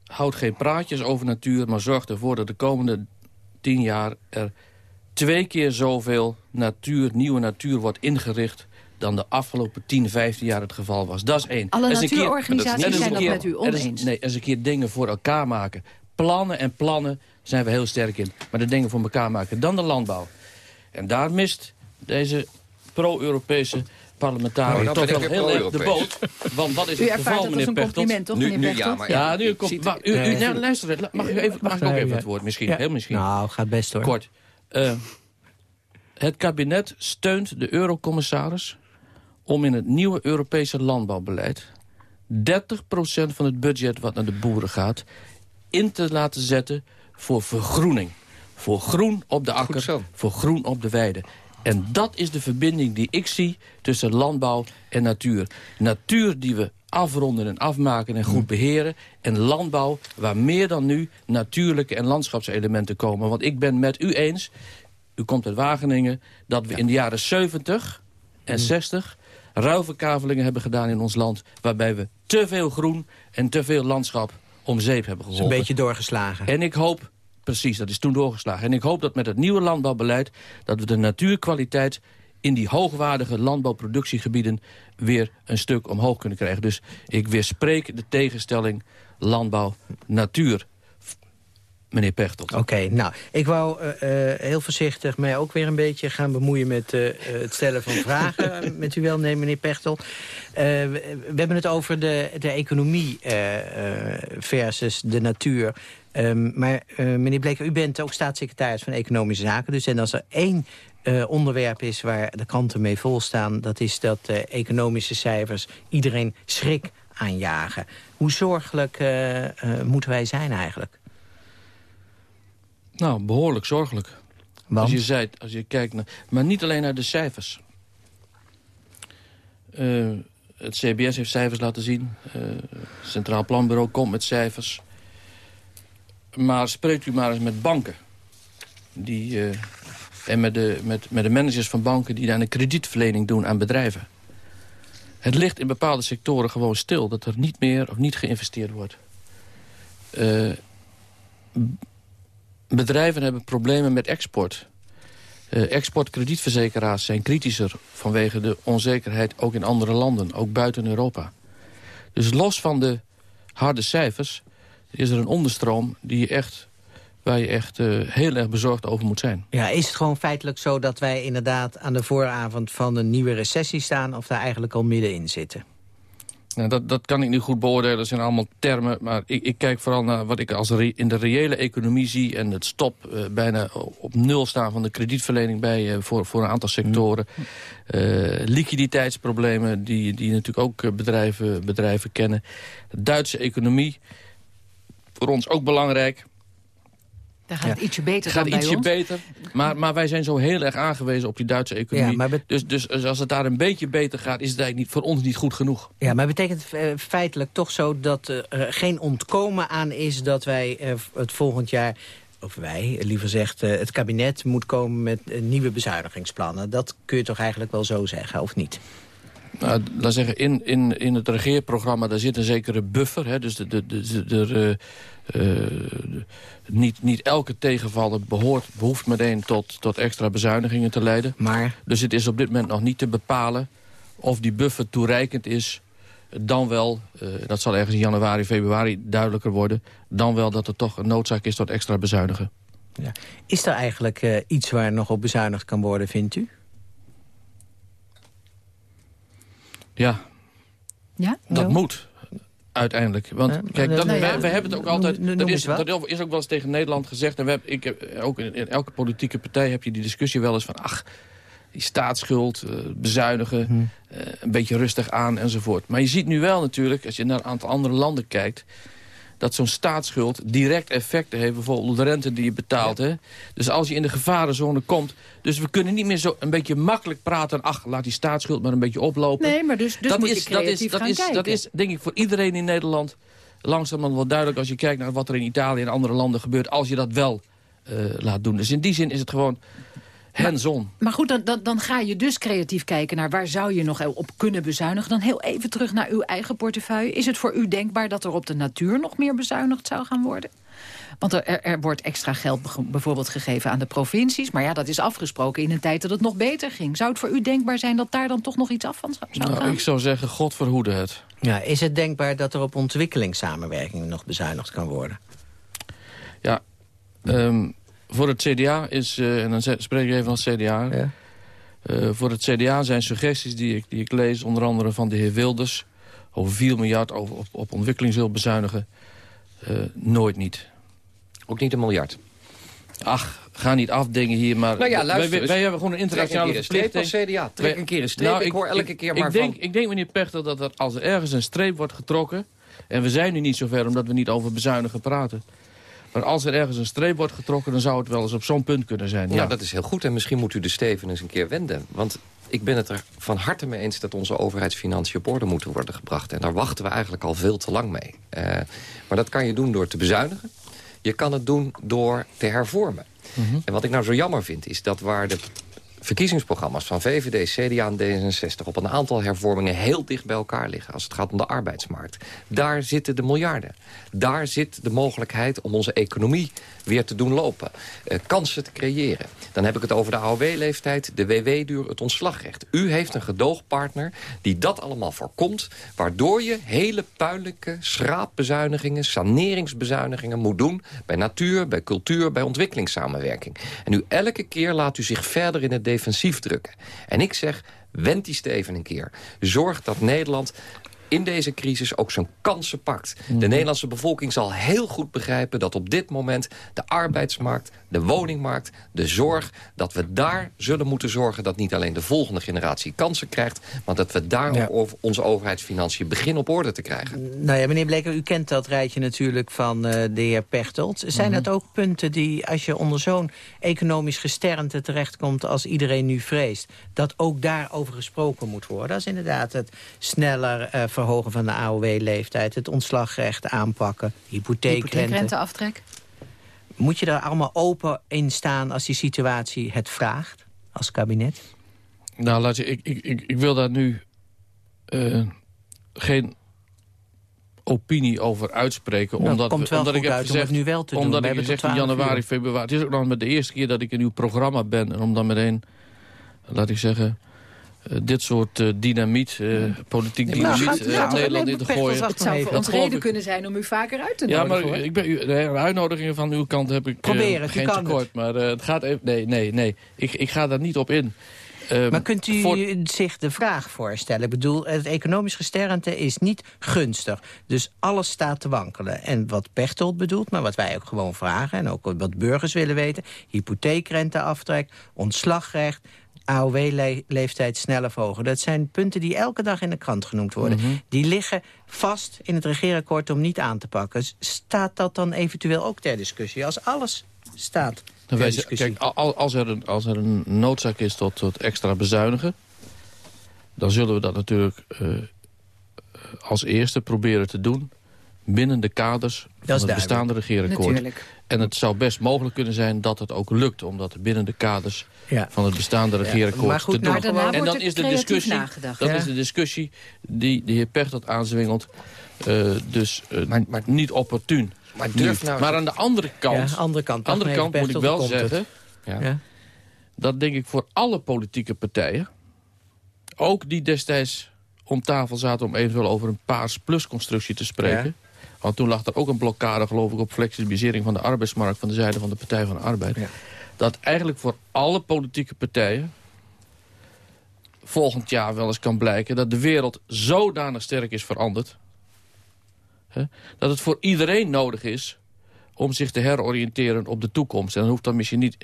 S9: houdt geen praatjes over natuur... maar zorgt ervoor dat de komende tien jaar er twee keer zoveel natuur, nieuwe natuur wordt ingericht dan de afgelopen 10, 15 jaar het geval was. Dat is één.
S10: Alle
S9: is een keer-
S10: natuurorganisaties
S9: er is
S10: zijn dat
S9: keer-
S10: met u
S9: is-
S10: oneens.
S9: Nee, eens een keer dingen voor elkaar maken. Plannen en plannen zijn we heel sterk in. Maar de dingen voor elkaar maken. Dan de landbouw. En daar mist deze pro-Europese parlementariër
S11: Oh, nou
S9: toch wel heel erg de boot. Want wat is
S10: U
S9: het
S10: ervaart
S9: geval, meneer
S10: een
S9: Pechtold?
S10: compliment, toch,
S11: Nu-
S10: meneer
S11: nu, ja, maar
S9: Ja, nu komt... U, u,
S18: Nee,
S9: nou, luister, mag ik, even, mag ik ook even het woord misschien? Heel misschien.
S8: Nou, gaat best hoor.
S9: Kort. Eh, het kabinet steunt de eurocommissaris om in het nieuwe Europese landbouwbeleid 30% van het budget wat naar de boeren gaat in te laten zetten voor vergroening. Voor groen op de akker, voor groen op de weide. En dat is de verbinding die ik zie tussen landbouw en natuur. Natuur die we afronden en afmaken en goed beheren. En landbouw waar meer dan nu natuurlijke en landschapselementen komen. Want ik ben met u eens, u komt uit Wageningen... dat we in de jaren 70 en 60 ruilverkavelingen hebben gedaan in ons land... waarbij we te veel groen en te veel landschap om zeep hebben
S8: is een
S9: geholpen.
S8: beetje doorgeslagen.
S9: En ik hoop, precies, dat is toen doorgeslagen. En ik hoop dat met het nieuwe landbouwbeleid... dat we de natuurkwaliteit in die hoogwaardige landbouwproductiegebieden... weer een stuk omhoog kunnen krijgen. Dus ik weerspreek de tegenstelling landbouw-natuur. meneer Pechtold.
S8: Oké, nou, ik wou uh, uh, heel voorzichtig mij ook weer een beetje gaan bemoeien... met uh, het stellen van vragen, met u wel, nee, meneer Pechtold. We, we, hebben het over de, de economie versus de natuur. Um, maar meneer Bleker, u bent ook staatssecretaris van Economische Zaken. Dus en als er één onderwerp is waar de kranten mee volstaan... dat is dat economische cijfers iedereen schrik aanjagen. Hoe zorgelijk moeten wij zijn eigenlijk?
S9: Nou, behoorlijk zorgelijk. Als je, zei, als je kijkt naar... Maar niet alleen naar de cijfers. Uh, het CBS heeft cijfers laten zien. Uh, het Centraal Planbureau komt met cijfers. Maar spreekt u maar eens met banken. Die, uh, en met de, met, met de managers van banken die daar een kredietverlening doen aan bedrijven. Het ligt in bepaalde sectoren gewoon stil. Dat er niet meer of niet geïnvesteerd wordt. Bedrijven hebben problemen met export. Uh, exportkredietverzekeraars zijn kritischer vanwege de onzekerheid ook in andere landen, ook buiten Europa. Dus los van de harde cijfers is er een onderstroom die je echt, waar je echt uh, heel erg bezorgd over moet zijn.
S8: Ja, is het gewoon feitelijk zo dat wij inderdaad aan de vooravond van een nieuwe recessie staan... of daar eigenlijk al middenin zitten?
S9: Nou, dat, dat kan ik niet goed beoordelen, dat zijn allemaal termen. Maar ik, ik kijk vooral naar wat ik als in de reële economie zie... en het stop uh, bijna op nul staan van de kredietverlening bij, uh, voor, voor een aantal sectoren. Uh, liquiditeitsproblemen die, die natuurlijk ook bedrijven, bedrijven kennen. De Duitse economie, voor ons ook belangrijk...
S10: Daar gaat het ietsje beter
S9: gaat
S10: dan
S9: ietsje
S10: bij ons.
S9: beter, maar, maar wij zijn zo heel erg aangewezen op die Duitse economie. Ja, maar dus, dus als het daar een beetje beter gaat, is het eigenlijk niet, voor ons niet goed genoeg.
S8: Ja, maar betekent het feitelijk toch zo dat er uh, geen ontkomen aan is... dat wij uh, het volgend jaar of wij, liever zegt, het kabinet moet komen met nieuwe bezuinigingsplannen. Dat kun je toch eigenlijk wel zo zeggen, of niet?
S9: Nou, laat zeggen, in, in, in het regeerprogramma daar zit een zekere buffer. Hè, dus de, de, de, de, uh, niet, niet elke tegenvaller behoort, behoeft meteen tot, tot extra bezuinigingen te leiden.
S8: Maar...
S9: Dus het is op dit moment nog niet te bepalen of die buffer toereikend is... dan wel, uh, dat zal ergens in januari, februari duidelijker worden... dan wel dat er toch een noodzaak is tot extra bezuinigen.
S8: Ja. Is er eigenlijk uh, iets waar nog op bezuinigd kan worden, vindt u?
S9: Ja.
S10: Ja?
S9: Dat moet uiteindelijk. Want kijk, dat, nou ja, hebben het ook altijd... Dat, is, dat is ook wel eens tegen Nederland gezegd. En we hebben, ik heb, ook in, in, elke politieke partij heb je die discussie wel eens van... ach, die staatsschuld, uh, bezuinigen, hmm. uh, een beetje rustig aan enzovoort. Maar je ziet nu wel natuurlijk, als je naar een aantal andere landen kijkt dat zo'n staatsschuld direct effecten heeft. Bijvoorbeeld de rente die je betaalt. Ja. Hè? Dus als je in de gevarenzone komt... Dus we kunnen niet meer zo een beetje makkelijk praten... ach, laat die staatsschuld maar een beetje oplopen.
S10: Nee, maar dus, dus
S9: dat
S10: moet
S9: is,
S10: je
S9: dat is, dat is, dat is, denk ik, voor iedereen in Nederland... langzamerhand wel duidelijk als je kijkt naar wat er in Italië en andere landen gebeurt... als je dat wel uh, laat doen. Dus in die zin is het gewoon hands-on.
S10: Maar, maar, goed, dan, dan, dan ga je dus creatief kijken naar waar zou je nog op kunnen bezuinigen. Dan heel even terug naar uw eigen portefeuille. Is het voor u denkbaar dat er op de natuur nog meer bezuinigd zou gaan worden? Want er, er wordt extra geld bijvoorbeeld gegeven aan de provincies. Maar ja, dat is afgesproken in een tijd dat het nog beter ging. Zou het voor u denkbaar zijn dat daar dan toch nog iets af van zou
S9: nou,
S10: gaan?
S9: Ik zou zeggen, God verhoede het.
S8: Ja, is het denkbaar dat er op ontwikkelingssamenwerking nog bezuinigd kan worden?
S9: Ja, um, voor het CDA is, uh, en dan spreek ik even als CDA... Ja. Uh, voor het CDA zijn suggesties die ik, die ik lees, onder andere van de heer Wilders... over 4 miljard over, op, op ontwikkelingshulp bezuinigen, uh, nooit niet.
S11: Ook niet een miljard?
S9: Ach, ga niet afdingen hier, maar
S11: nou ja, luister,
S9: wij, wij, hebben gewoon een internationale
S11: trek een
S9: verplichting.
S11: CDA, trek een keer een streep. Nou, ik, ik hoor elke
S9: ik,
S11: keer maar
S9: ik denk,
S11: van...
S9: Ik denk, meneer Pechter, dat er, als er ergens een streep wordt getrokken... en we zijn nu niet zover omdat we niet over bezuinigen praten... Maar als er ergens een streep wordt getrokken... dan zou het wel eens op zo'n punt kunnen zijn.
S11: Ja,
S9: ja,
S11: dat is heel goed. En misschien moet u de steven eens een keer wenden. Want ik ben het er van harte mee eens dat onze overheidsfinanciën op orde moeten worden gebracht. En daar wachten we eigenlijk al veel te lang mee. Uh, maar dat kan je doen door te bezuinigen. Je kan het doen door te hervormen. Mm -hmm. En wat ik nou zo jammer vind, is dat waar de verkiezingsprogramma's van VVD, CDA en D66... op een aantal hervormingen heel dicht bij elkaar liggen... als het gaat om de arbeidsmarkt. Daar zitten de miljarden. Daar zit de mogelijkheid om onze economie weer te doen lopen. Uh, kansen te creëren. Dan heb ik het over de AOW-leeftijd, de WW-duur, het ontslagrecht. U heeft een gedoogpartner die dat allemaal voorkomt... waardoor je hele puinlijke schraapbezuinigingen, saneringsbezuinigingen moet doen... bij natuur, bij cultuur, bij ontwikkelingssamenwerking. En u elke keer laat u zich verder in het defensief drukken. En ik zeg, wend die steven een keer. Zorg dat Nederland in deze crisis ook zijn kansen pakt. De mhm. Nederlandse bevolking zal heel goed begrijpen... dat op dit moment de arbeidsmarkt, de woningmarkt, de zorg... dat we daar zullen moeten zorgen dat niet alleen de volgende generatie kansen krijgt... maar dat we daar ja. onze overheidsfinanciën beginnen op orde te krijgen.
S8: Nou ja, meneer Bleker, u kent dat rijtje natuurlijk van uh, de heer Pechtold. Zijn mm dat ook punten die, als je onder zo'n economisch gesternte terechtkomt... als iedereen nu vreest, dat ook daarover gesproken moet worden? Dat is inderdaad het sneller... Uh, verhogen van de AOW-leeftijd... het ontslagrecht aanpakken, hypotheekrente.
S10: Hypotheekrenteaftrek?
S8: Moet je daar allemaal open in staan als die situatie het vraagt, als kabinet?
S9: Nou, laat je, ik, ik, ik, ik wil daar nu uh, geen opinie over uitspreken.
S8: Nou,
S9: omdat,
S8: komt wel
S9: omdat ik heb
S8: uit gezegd, nu wel te
S9: omdat
S8: doen.
S9: ik gezegd in januari, februari... Het is ook nog met de eerste keer dat ik in uw programma ben... en om dan meteen, laat ik zeggen eh, dit soort uh, dynamiet, uh, politiek dynamiet, ja, Nederland in te gooien.
S10: Het zou voor ons reden kunnen zijn om u vaker uit te
S9: nodigen. Ja, maar ik ben, de uitnodigingen van uw kant heb ik
S8: Probeer het,
S9: geen tekort. Maar het gaat even... Nee, nee, nee. Ik, ik ga daar niet op in.
S8: Maar kunt u zich de vraag voorstellen? Ik bedoel, het economisch gesternte is niet gunstig. Dus alles staat te wankelen. En wat Pechtold bedoelt, maar wat wij ook gewoon vragen... en ook wat burgers willen weten... hypotheekrenteaftrek, ontslagrecht... AOW-leeftijd sneller verhogen. Dat zijn punten die elke dag in de krant genoemd worden. Mhm. Die liggen vast in het regeerakkoord om niet aan te pakken. Staat dat dan eventueel ook ter discussie? Als alles staat ter
S9: wij, Kijk, als er, een, als er een noodzaak is tot, tot extra bezuinigen... dan zullen we dat natuurlijk uh, als eerste proberen te doen binnen de kaders van het bestaande regeerakkoord. Natuurlijk. En het zou best mogelijk kunnen zijn dat het ook lukt... om dat binnen de kaders van het bestaande regeerakkoord te doen. en dan is de discussie, dat is de discussie die de heer Pechtold aanzwingelt... Uh, dus uh, maar, maar, niet opportun. Maar, durf nou maar aan de andere kant,
S8: andere kant,
S9: andere kant moet ik wel zeggen... dat denk ik voor alle politieke partijen... ook die destijds om tafel zaten om eventueel over een paars plus constructie te spreken... Want toen lag er ook een blokkade, geloof ik, op flexibilisering van de arbeidsmarkt... van de zijde van de Partij van de Arbeid. Ja. Dat eigenlijk voor alle politieke partijen volgend jaar wel eens kan blijken... dat de wereld zodanig sterk is veranderd... Hè, dat het voor iedereen nodig is om zich te heroriënteren op de toekomst. En dan hoeft dat misschien niet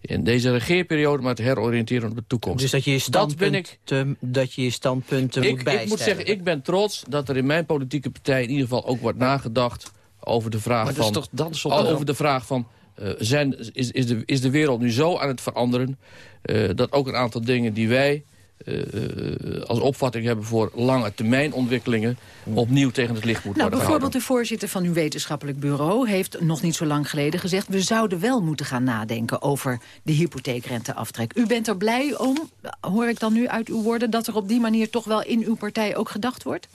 S9: in deze regeerperiode... maar te heroriënteren op de toekomst.
S8: Dus dat je je standpunten, dat je je standpunten
S9: ik,
S8: moet bijstellen.
S9: Ik moet zeggen, ik ben trots dat er in mijn politieke partij... in ieder geval ook wordt nagedacht over de vraag van... Toch dan over de vraag van... Uh, zijn, is, is, de, is de wereld nu zo aan het veranderen... Uh, dat ook een aantal dingen die wij uh, als opvatting hebben voor lange termijn ontwikkelingen opnieuw tegen het licht moet nou,
S10: worden Bijvoorbeeld de voorzitter van uw wetenschappelijk bureau heeft nog niet zo lang geleden gezegd... we zouden wel moeten gaan nadenken over de hypotheekrenteaftrek. U bent er blij om, hoor ik dan nu uit uw woorden... dat er op die manier toch wel in uw partij ook gedacht wordt?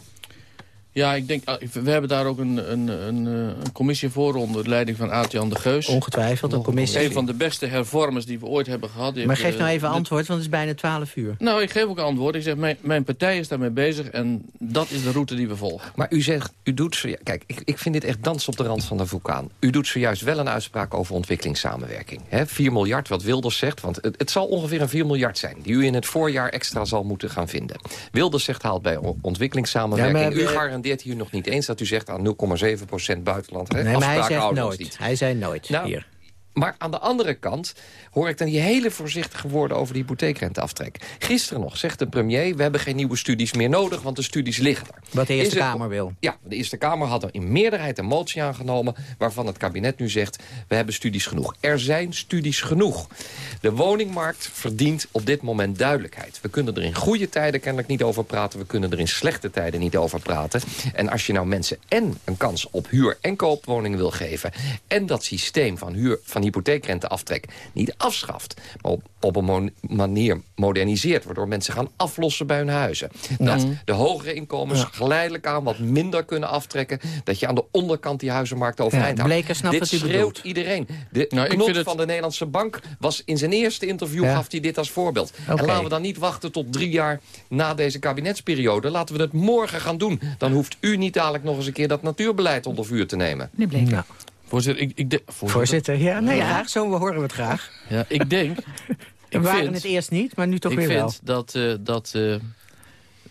S9: Ja, ik denk, ah, we hebben daar ook een, een, een, eh, een commissie voor onder leiding van Aart-Jan de Geus.
S8: Ongetwijfeld, een commissie.
S9: Een van de beste hervormers die we ooit hebben gehad.
S8: maar geef nou even antwoord, want het is bijna 12 uur.
S9: Nou, ik geef ook antwoord. Ik zeg, mijn, mijn partij is daarmee bezig en dat is de route die we volgen.
S11: Maar u zegt, u doet zo... Kijk, ik, ik vind dit echt dans op de rand van de vulkaan. U doet zojuist wel een uitspraak over ontwikkelingssamenwerking. He, 4 miljard, wat Wilders zegt, want het, het, zal ongeveer een 4 miljard zijn... die u in het voorjaar extra zal moeten gaan vinden. Wilders zegt, haalt bij ontwikkelingssamenwerking. u garandeert hier nog niet eens dat u zegt aan 0,7% buitenland. Hè?
S8: Nee, maar hij zegt nooit. Hij zei nooit nou, hier.
S11: Maar aan de andere kant hoor ik dan die hele voorzichtige woorden over de hypotheekrenteaftrek. Gisteren nog zegt de premier, we hebben geen nieuwe studies meer nodig, want de studies liggen er.
S8: Wat de Eerste Kamer wil.
S11: Ja, de Eerste Kamer had er in meerderheid een motie aangenomen... waarvan het kabinet nu zegt, we hebben studies genoeg. Er zijn studies genoeg. De woningmarkt verdient op dit moment duidelijkheid. We kunnen er in goede tijden kennelijk niet over praten. We kunnen er in slechte tijden niet over praten. En als je nou mensen en een kans op huur- en koopwoningen wil geven... en dat systeem van, huur, van hypotheekrenteaftrek niet afschaft... maar op, op een manier moderniseert... waardoor mensen gaan aflossen bij hun huizen. Dat de hogere inkomens geleidelijk aan wat minder kunnen aftrekken... dat je aan de onderkant die huizenmarkt overeind
S8: ja, houdt.
S11: Dit wat schreeuwt iedereen. De nou, knop het... van de Nederlandse Bank was in zijn eerste interview... gaf hij dit als voorbeeld. En laten we dan niet wachten tot drie jaar na deze kabinetsperiode. Laten we het morgen gaan doen. Dan hoeft u niet dadelijk nog eens een keer dat natuurbeleid onder vuur te nemen.
S10: Meneer Bleek. Nou.
S9: Voorzitter, ik, ik
S8: voorzitter. voorzitter. ja, nee, ja. graag. Zo horen we het graag.
S9: Ja, ik denk...
S8: we waren het eerst niet, maar nu toch weer wel.
S9: Ik vind dat, uh, dat, uh,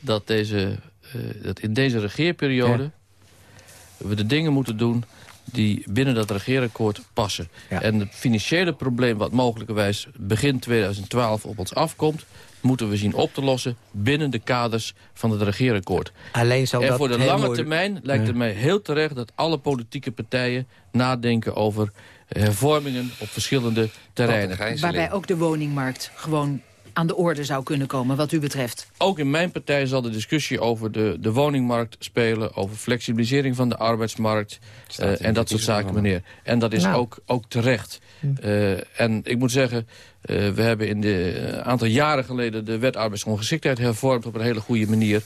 S9: dat, deze, uh, dat in deze regeerperiode... Ja. we de dingen moeten doen die binnen dat regeerakkoord passen. Ja. En het financiële probleem wat mogelijkerwijs begin 2012 op ons afkomt moeten we zien op te lossen binnen de kaders van het regeerakkoord.
S8: Alleen zal
S9: en voor de lange termijn lijkt het mij heel terecht dat alle politieke partijen nadenken over hervormingen op verschillende terreinen.
S10: Waarbij ook de woningmarkt gewoon aan de orde zou kunnen komen, wat u betreft?
S9: Ook in mijn partij zal de discussie over de, de woningmarkt spelen... over flexibilisering van de arbeidsmarkt uh, en dat soort zaken, meneer. En dat is nou. ook, ook terecht. Uh, en ik moet zeggen, uh, we hebben in de aantal jaren geleden... de wet arbeidsongeschiktheid hervormd op een hele goede manier.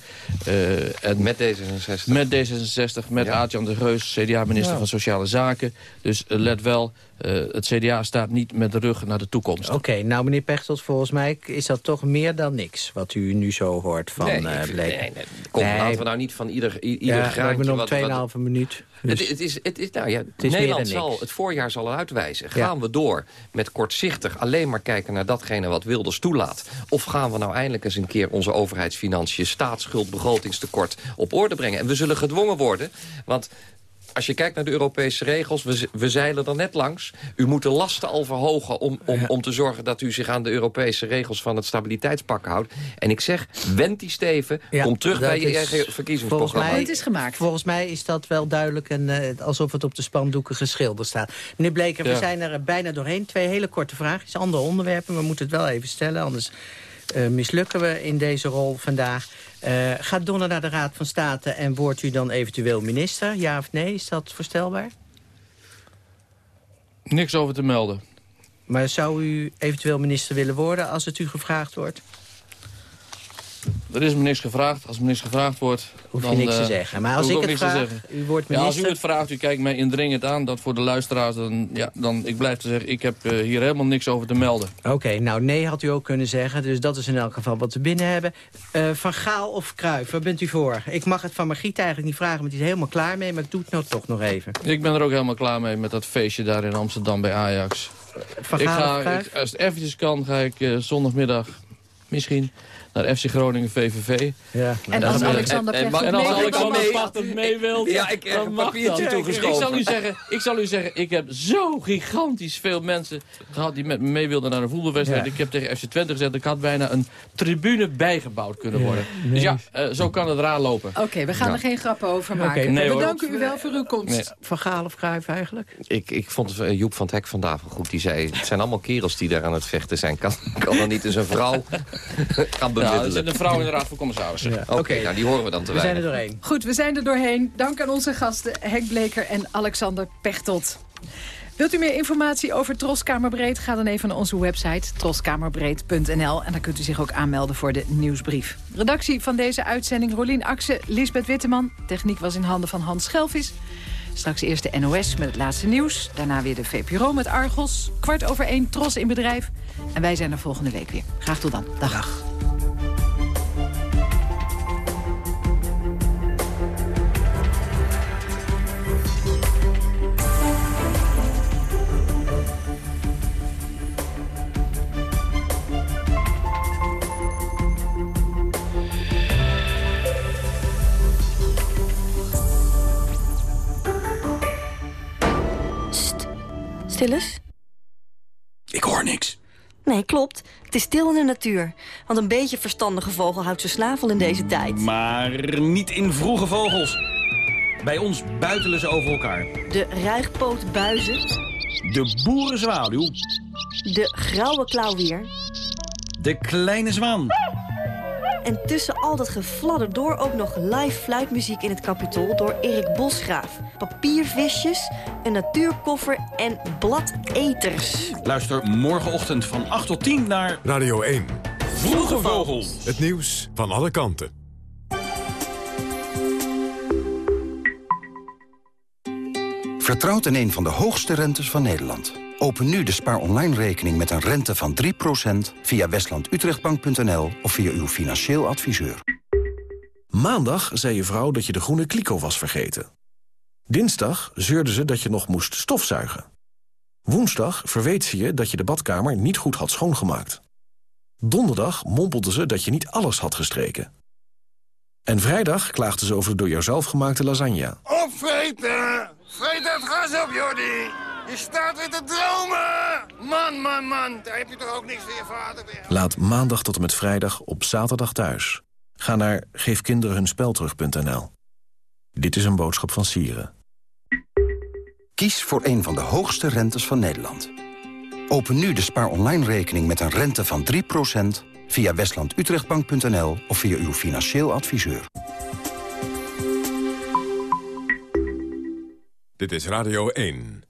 S11: en met D66?
S9: Met D66, met ja. de Geus, CDA-minister van Sociale Zaken. Dus let wel, het CDA staat niet met de rug naar de toekomst.
S8: Oké, nou meneer Pechtold, volgens mij is dat toch meer dan niks... wat u nu zo hoort van nee,
S11: uh, Bleek. Nee, nee. Kom, nee. laten we nou niet van ieder, ieder ja, graantje...
S8: we nog 2,5 minuut.
S11: Dus het, het, is, het is, nou ja, het is Nederland zal, het voorjaar zal uitwijzen. Gaan we door met kortzichtig alleen maar kijken naar datgene wat Wilders toelaat? Of gaan we nou eindelijk eens een keer onze overheidsfinanciën... staatsschuld, begrotingstekort op orde brengen? En we zullen gedwongen worden, want als je kijkt naar de Europese regels, we, we zeilen er net langs. U moet de lasten al verhogen om, om, om te zorgen dat u zich aan de Europese regels van het stabiliteitspak houdt. En ik zeg, wend die steven, kom terug bij je eigen verkiezingsprogramma.
S10: Mij, het is gemaakt.
S8: Volgens mij is dat wel duidelijk en uh, alsof het op de spandoeken geschilderd staat. Meneer Bleker, we zijn er bijna doorheen. Twee hele korte vragen, andere onderwerpen. We moeten het wel even stellen, anders uh, mislukken we in deze rol vandaag. Uh, gaat Donner naar de Raad van State en wordt u dan eventueel minister? Ja of nee? Is dat voorstelbaar?
S9: Niks over te melden.
S8: Maar zou u eventueel minister willen worden als het u gevraagd wordt?
S9: Er is me niks gevraagd. Als me niks gevraagd wordt...
S8: Hoef
S9: je
S8: niks te eh, zeggen. Maar als ik het vraag, u wordt minister... Ja,
S9: als u het vraagt, u kijkt mij indringend aan... dat voor de luisteraars, dan, ja, dan ik blijf te zeggen... ik heb uh, hier helemaal niks over te melden.
S8: Oké, nou nee had u ook kunnen zeggen. Dus dat is in elk geval wat we binnen hebben. Uh, van Gaal of Kruif, waar bent u voor? Ik mag het van Margriet eigenlijk niet vragen, want die is helemaal klaar mee. Maar ik doe het nou toch nog even.
S9: Ik ben er ook helemaal klaar mee met dat feestje daar in Amsterdam bij Ajax.
S8: Van Gaal ik ga,
S9: ik, als het eventjes kan, ga ik zondagmiddag misschien naar FC Groningen VVV.
S10: Ja. En als Alexander
S9: en, en, als Alexander mee wilt,
S11: ja, ik heb een papiertje toegeschoven.
S9: Ik zal, u zeggen, ik zal u zeggen, ik heb zo gigantisch veel mensen gehad die met me mee wilden naar een voetbalwedstrijd. Ik heb tegen FC Twente gezegd, ik had bijna een tribune bijgebouwd kunnen worden. Dus ja, uh, zo kan het raar lopen.
S10: Oké, we gaan er geen grappen over maken. Okay, nee, we danken u wel voor uw komst. Nee.
S8: Van Gaal of Cruijff eigenlijk?
S11: Ik, ik vond uh, Joep van het Hek vandaag wel goed. Die zei, het zijn allemaal kerels die daar aan het vechten zijn. Kan, kan er niet eens een vrouw gaan
S9: ja, er zit een vrouw in de Raad van Commissarissen.
S11: Oké, nou die horen we dan te
S8: We zijn er doorheen.
S10: Goed, we zijn er doorheen. Dank aan onze gasten Henk Bleker en Alexander Pechtold. Wilt u meer informatie over Troskamerbreed? Ga dan even naar onze website troskamerbreed.nl. En dan kunt u zich ook aanmelden voor de nieuwsbrief. Redactie van deze uitzending Rolien Akse, Lisbeth Witteman. Techniek was in handen van Hans Schelvis. Straks eerst de NOS met het laatste nieuws. Daarna weer de VPRO met Argos. Kwart over één Tros in bedrijf. En wij zijn er volgende week weer. Graag tot dan. Dag. Dag.
S22: Stilles?
S23: Ik hoor niks.
S22: Nee, klopt. Het is stil in de natuur. Want een beetje verstandige vogel houdt zijn snavel in deze tijd.
S23: Maar niet in vroege vogels. Bij ons buitelen ze over elkaar.
S22: De ruigpootbuizen.
S23: De boerenzwaluw.
S22: De grauwe klauwier.
S23: De kleine zwaan.
S22: En tussen al dat gefladder door ook nog live fluitmuziek in het kapitol... door Erik Bosgraaf. Papiervisjes, een natuurkoffer en bladeters.
S23: Luister morgenochtend van 8 tot 10 naar
S7: Radio 1.
S23: Vroege Vogels.
S7: Het nieuws van alle kanten.
S24: Vertrouwt in een van de hoogste rentes van Nederland. Open nu de spaar online rekening met een rente van 3% via westlandutrechtbank.nl of via uw financieel adviseur.
S25: Maandag zei je vrouw dat je de groene kliko was vergeten. Dinsdag zeurde ze dat je nog moest stofzuigen. Woensdag verweet ze je dat je de badkamer niet goed had schoongemaakt. Donderdag mompelde ze dat je niet alles had gestreken. En vrijdag klaagde ze over de door jouzelf gemaakte lasagne.
S26: Opvreten! Vreet het gas op, Jordi! Je staat weer te dromen! Man, man, man, daar heb je toch ook niks voor je vader weer.
S25: Laat maandag tot en met vrijdag op zaterdag thuis. Ga naar geefkinderenhunspelterug.nl. Dit is een boodschap van Sieren.
S24: Kies voor een van de hoogste rentes van Nederland. Open nu de spaar online rekening met een rente van 3% via westlandutrechtbank.nl of via uw financieel adviseur.
S7: Dit is Radio 1.